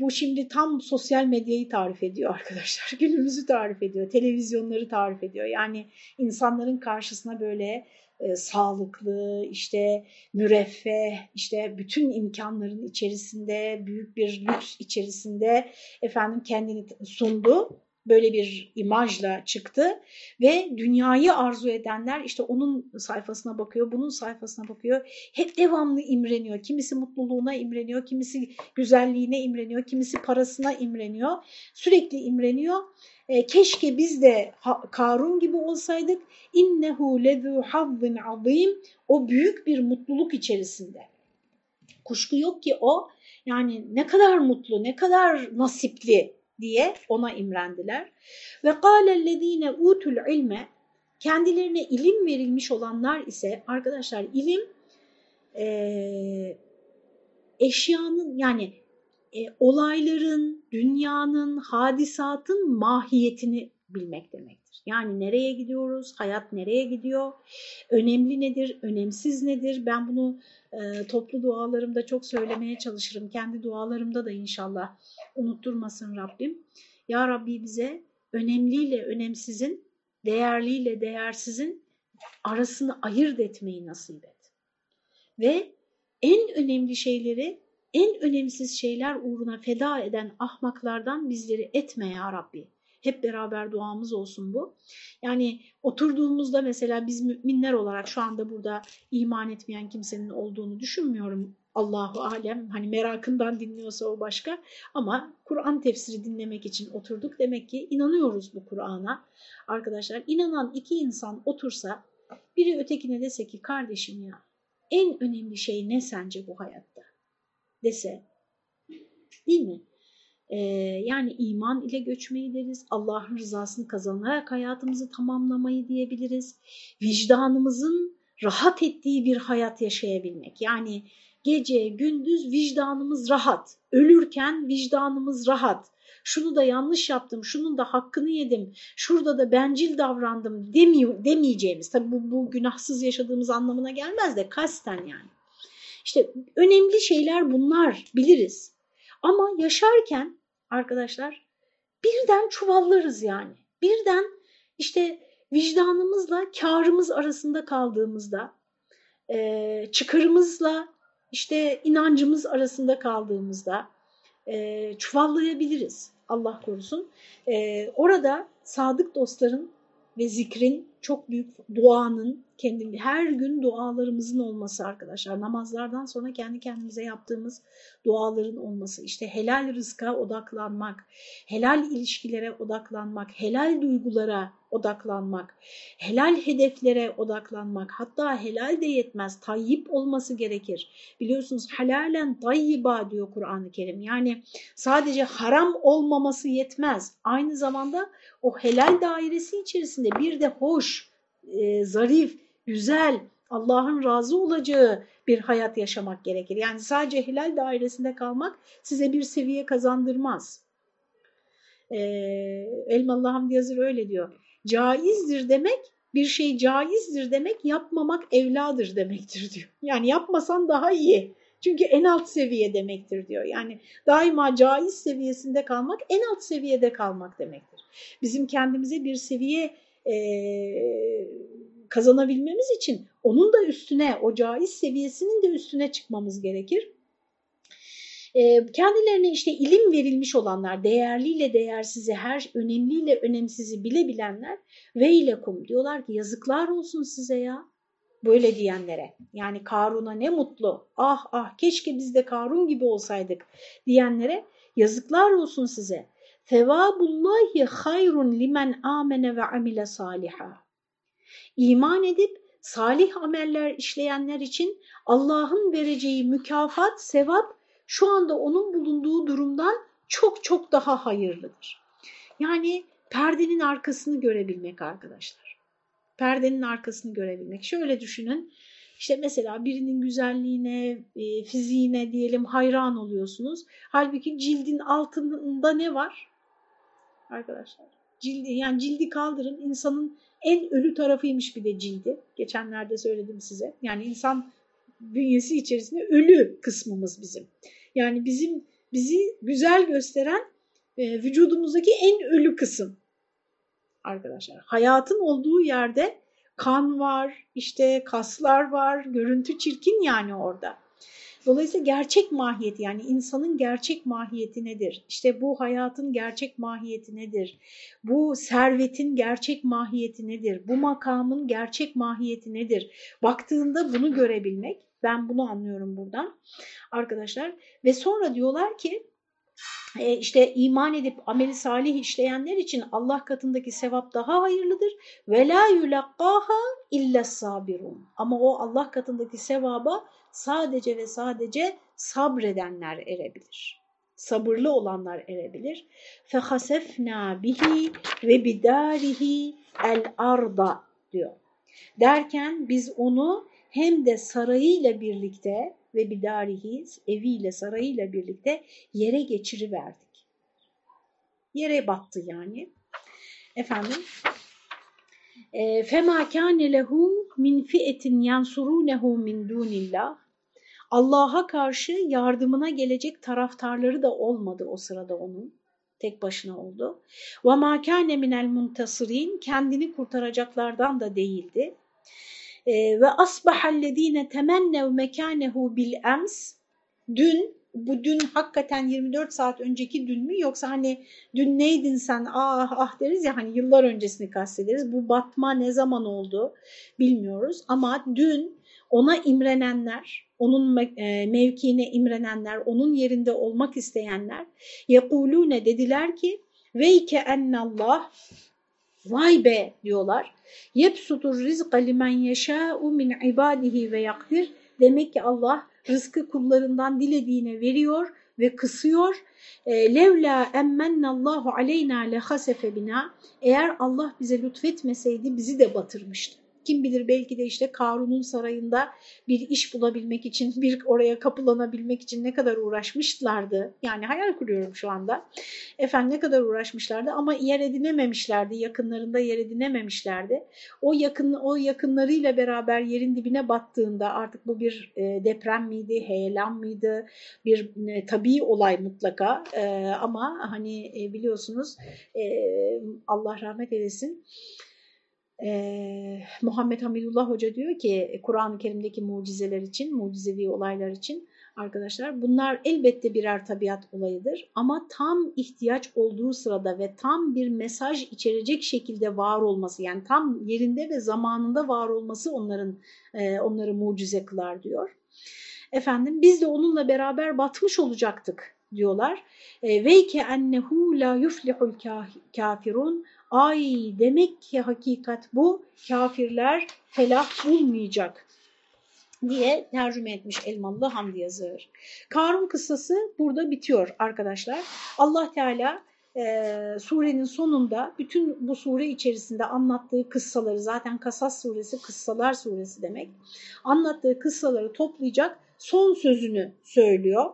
bu şimdi tam sosyal medyayı tarif ediyor arkadaşlar. Günümüzü tarif ediyor. Televizyonları tarif ediyor. Yani insanların karşısına böyle e, sağlıklı, işte müreffeh, işte bütün imkanların içerisinde, büyük bir lüks içerisinde efendim kendini sundu böyle bir imajla çıktı ve dünyayı arzu edenler işte onun sayfasına bakıyor, bunun sayfasına bakıyor. Hep devamlı imreniyor. Kimisi mutluluğuna imreniyor, kimisi güzelliğine imreniyor, kimisi parasına imreniyor. Sürekli imreniyor. E, keşke biz de Karun gibi olsaydık. İnnehu lezu hazzin azim. O büyük bir mutluluk içerisinde. Kuşku yok ki o yani ne kadar mutlu, ne kadar nasipli diye ona imrendiler. Ve kâlellezîne utul ilme kendilerine ilim verilmiş olanlar ise arkadaşlar ilim e, eşyanın yani e, olayların, dünyanın, hadisatın mahiyetini bilmek demektir. Yani nereye gidiyoruz, hayat nereye gidiyor, önemli nedir, önemsiz nedir? Ben bunu e, toplu dualarımda çok söylemeye çalışırım. Kendi dualarımda da inşallah unutturmasın Rabbim. Ya Rabbi bize önemliyle önemsizin, değerliyle değersizin arasını ayırt etmeyi nasip et. Ve en önemli şeyleri, en önemsiz şeyler uğruna feda eden ahmaklardan bizleri etme ya Rabbi. Hep beraber duamız olsun bu. Yani oturduğumuzda mesela biz müminler olarak şu anda burada iman etmeyen kimsenin olduğunu düşünmüyorum. Allahu alem hani merakından dinliyorsa o başka ama Kur'an tefsiri dinlemek için oturduk. Demek ki inanıyoruz bu Kur'an'a. Arkadaşlar inanan iki insan otursa biri ötekine dese ki kardeşim ya en önemli şey ne sence bu hayatta dese değil mi? Ee, yani iman ile göçmeyi deriz. Allah'ın rızasını kazanarak hayatımızı tamamlamayı diyebiliriz. Vicdanımızın rahat ettiği bir hayat yaşayabilmek. Yani gece, gündüz vicdanımız rahat. Ölürken vicdanımız rahat. Şunu da yanlış yaptım, şunun da hakkını yedim, şurada da bencil davrandım demi demeyeceğimiz. Tabii bu, bu günahsız yaşadığımız anlamına gelmez de kasten yani. İşte önemli şeyler bunlar biliriz. Ama yaşarken arkadaşlar birden çuvallarız yani. Birden işte vicdanımızla karımız arasında kaldığımızda, çıkarımızla işte inancımız arasında kaldığımızda çuvallayabiliriz Allah korusun. Orada sadık dostların ve zikrin çok büyük duanın kendi her gün dualarımızın olması arkadaşlar. Namazlardan sonra kendi kendimize yaptığımız duaların olması. işte helal rızka odaklanmak, helal ilişkilere odaklanmak, helal duygulara odaklanmak, helal hedeflere odaklanmak. Hatta helal de yetmez, tayyip olması gerekir. Biliyorsunuz helalen tayyiba diyor Kur'an-ı Kerim. Yani sadece haram olmaması yetmez. Aynı zamanda o helal dairesi içerisinde bir de hoş, e, zarif, güzel, Allah'ın razı olacağı bir hayat yaşamak gerekir. Yani sadece helal dairesinde kalmak size bir seviye kazandırmaz. Ee, Elmalı Hamdi Yazır öyle diyor. Caizdir demek, bir şey caizdir demek yapmamak evladır demektir diyor. Yani yapmasan daha iyi. Çünkü en alt seviye demektir diyor. Yani daima caiz seviyesinde kalmak en alt seviyede kalmak demektir. Bizim kendimize bir seviye e, kazanabilmemiz için onun da üstüne, o caiz seviyesinin de üstüne çıkmamız gerekir. Kendilerine işte ilim verilmiş olanlar, değerliyle değersizi, her önemliyle önemsizi bilebilenler ve ilekum diyorlar ki yazıklar olsun size ya böyle diyenlere. Yani Karun'a ne mutlu, ah ah keşke biz de Karun gibi olsaydık diyenlere yazıklar olsun size. Fevabullahi hayrun limen amene ve amile saliha. İman edip salih ameller işleyenler için Allah'ın vereceği mükafat, sevap şu anda onun bulunduğu durumdan çok çok daha hayırlıdır. Yani perdenin arkasını görebilmek arkadaşlar. Perdenin arkasını görebilmek. Şöyle düşünün. İşte mesela birinin güzelliğine, e, fiziğine diyelim hayran oluyorsunuz. Halbuki cildin altında ne var? Arkadaşlar. Cildi, yani cildi kaldırın. insanın en ölü tarafıymış bir de cildi. Geçenlerde söyledim size. Yani insan bünyesi içerisinde ölü kısmımız bizim. Yani bizim bizi güzel gösteren e, vücudumuzdaki en ölü kısım arkadaşlar. Hayatın olduğu yerde kan var, işte kaslar var, görüntü çirkin yani orada. Dolayısıyla gerçek mahiyeti yani insanın gerçek mahiyeti nedir? İşte bu hayatın gerçek mahiyeti nedir? Bu servetin gerçek mahiyeti nedir? Bu makamın gerçek mahiyeti nedir? Baktığında bunu görebilmek, ben bunu anlıyorum buradan arkadaşlar. Ve sonra diyorlar ki e, işte iman edip ameli salih işleyenler için Allah katındaki sevap daha hayırlıdır. Ve la yulakkaha illa sabirun. Ama o Allah katındaki sevaba sadece ve sadece sabredenler erebilir. Sabırlı olanlar erebilir. فَخَسَفْنَا bihi ve bidarihi el arda diyor. Derken biz onu hem de sarayıyla birlikte ve bidarihi eviyle sarayıyla birlikte yere geçiriverdik. Yere battı yani. Efendim فَمَا كَانَ لَهُ مِنْ فِئَةٍ يَنْصُرُونَهُ مِنْ دُونِ Allah'a karşı yardımına gelecek taraftarları da olmadı o sırada onun. Tek başına oldu. وَمَا كَانَ مِنَ الْمُنْتَصِرِينَ Kendini kurtaracaklardan da değildi. Ee, Ve asbahallezine temennev mekanehu bil ems Dün bu dün hakikaten 24 saat önceki dün mü yoksa hani dün neydin sen ah ah deriz ya hani yıllar öncesini kastederiz. Bu batma ne zaman oldu bilmiyoruz ama dün ona imrenenler, onun mevkiine imrenenler, onun yerinde olmak isteyenler yekulune dediler ki veyke ennallah vay be diyorlar. Yepsutur rizqa limen yeşâ'u min ibadihi ve yakdir. Demek ki Allah rızkı kullarından dilediğine veriyor ve kısıyor E, Levla emmennallahu aleyna lehasefe bina eğer Allah bize lütfetmeseydi bizi de batırmıştı. Kim bilir belki de işte Karun'un sarayında bir iş bulabilmek için, bir oraya kapılanabilmek için ne kadar uğraşmışlardı. Yani hayal kuruyorum şu anda. Efendim ne kadar uğraşmışlardı ama yer edinememişlerdi, yakınlarında yer edinememişlerdi. O yakın o yakınlarıyla beraber yerin dibine battığında artık bu bir e, deprem miydi, heyelan mıydı, bir e, tabii olay mutlaka e, ama hani biliyorsunuz Allah rahmet eylesin ee, Muhammed Hamidullah Hoca diyor ki Kur'an-ı Kerim'deki mucizeler için, mucizevi olaylar için arkadaşlar bunlar elbette birer tabiat olayıdır ama tam ihtiyaç olduğu sırada ve tam bir mesaj içerecek şekilde var olması yani tam yerinde ve zamanında var olması onların e, onları mucize kılar diyor. Efendim biz de onunla beraber batmış olacaktık diyorlar. E, ve ki ennehu la yuflihul kafirun Ay demek ki hakikat bu kafirler felah bulmayacak diye tercüme etmiş Elmalı Hamdi Yazır. Karun kıssası burada bitiyor arkadaşlar. Allah Teala e, surenin sonunda bütün bu sure içerisinde anlattığı kıssaları zaten Kasas suresi kıssalar suresi demek. Anlattığı kıssaları toplayacak son sözünü söylüyor.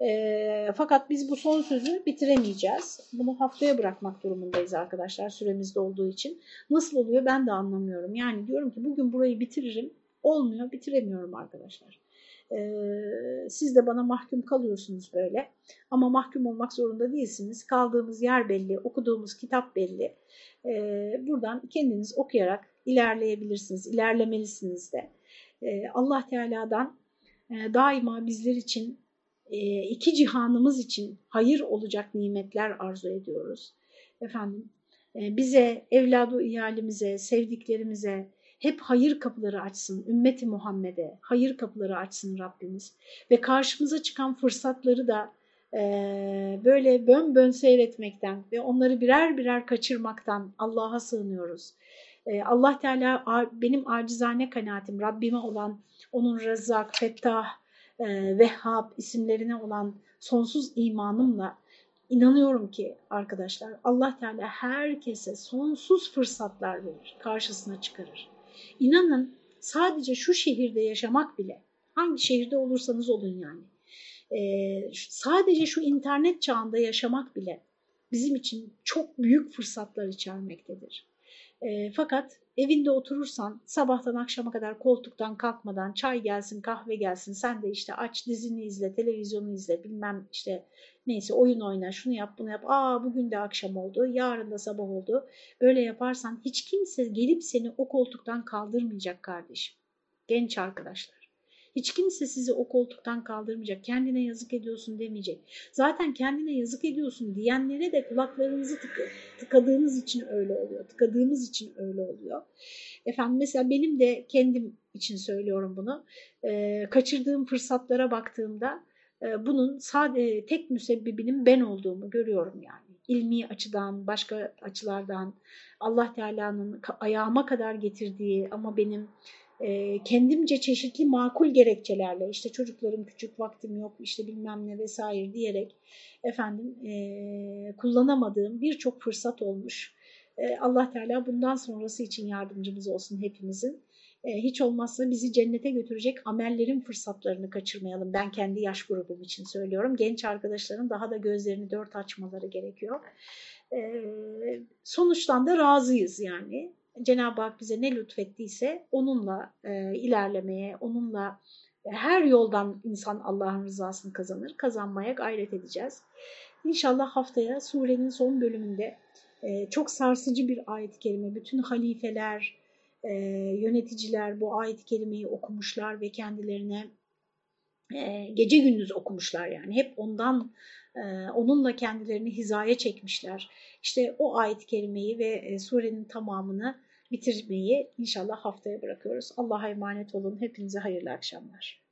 E, fakat biz bu son sözü bitiremeyeceğiz. Bunu haftaya bırakmak durumundayız arkadaşlar süremizde olduğu için. Nasıl oluyor ben de anlamıyorum. Yani diyorum ki bugün burayı bitiririm. Olmuyor bitiremiyorum arkadaşlar. Ee, siz de bana mahkum kalıyorsunuz böyle. Ama mahkum olmak zorunda değilsiniz. Kaldığımız yer belli, okuduğumuz kitap belli. Ee, buradan kendiniz okuyarak ilerleyebilirsiniz, ilerlemelisiniz de. Ee, Allah Teala'dan daima bizler için, e, iki cihanımız için hayır olacak nimetler arzu ediyoruz. Efendim, e, bize, evladı iyalimize, sevdiklerimize, hep hayır kapıları açsın, ümmeti Muhammed'e hayır kapıları açsın Rabbimiz. Ve karşımıza çıkan fırsatları da e, böyle bön bön seyretmekten ve onları birer birer kaçırmaktan Allah'a sığınıyoruz. E, Allah Teala benim acizane kanaatim Rabbime olan onun Rezzak, Fettah, e, Vehhab isimlerine olan sonsuz imanımla inanıyorum ki arkadaşlar Allah Teala herkese sonsuz fırsatlar verir, karşısına çıkarır. İnanın sadece şu şehirde yaşamak bile, hangi şehirde olursanız olun yani, e, sadece şu internet çağında yaşamak bile bizim için çok büyük fırsatlar içermektedir. E, fakat evinde oturursan sabahtan akşama kadar koltuktan kalkmadan çay gelsin kahve gelsin sen de işte aç dizini izle televizyonu izle bilmem işte neyse oyun oyna şunu yap bunu yap. Aa bugün de akşam oldu yarın da sabah oldu. Böyle yaparsan hiç kimse gelip seni o koltuktan kaldırmayacak kardeşim. Genç arkadaşlar. Hiç kimse sizi o koltuktan kaldırmayacak, kendine yazık ediyorsun demeyecek. Zaten kendine yazık ediyorsun diyenlere de kulaklarınızı tık tıkadığınız için öyle oluyor, tıkadığımız için öyle oluyor. Efendim mesela benim de kendim için söylüyorum bunu. Ee, kaçırdığım fırsatlara baktığımda e, bunun sade tek müsebbibinin ben olduğumu görüyorum yani. İlmi açıdan, başka açılardan Allah Teala'nın ayağıma kadar getirdiği ama benim e, kendimce çeşitli makul gerekçelerle işte çocuklarım küçük vaktim yok işte bilmem ne vesaire diyerek efendim e, kullanamadığım birçok fırsat olmuş. E, Allah Teala bundan sonrası için yardımcımız olsun hepimizin. E, hiç olmazsa bizi cennete götürecek amellerin fırsatlarını kaçırmayalım. Ben kendi yaş grubum için söylüyorum. Genç arkadaşların daha da gözlerini dört açmaları gerekiyor. E, sonuçtan da razıyız yani. Cenab-ı Hak bize ne lütfettiyse onunla e, ilerlemeye, onunla e, her yoldan insan Allah'ın rızasını kazanır, kazanmaya gayret edeceğiz. İnşallah haftaya surenin son bölümünde e, çok sarsıcı bir ayet-i kerime, bütün halifeler, e, yöneticiler bu ayet-i kerimeyi okumuşlar ve kendilerine e, gece gündüz okumuşlar yani hep ondan e, onunla kendilerini hizaya çekmişler. İşte o ayet-i kerimeyi ve e, surenin tamamını bitirmeyi inşallah haftaya bırakıyoruz. Allah'a emanet olun. Hepinize hayırlı akşamlar.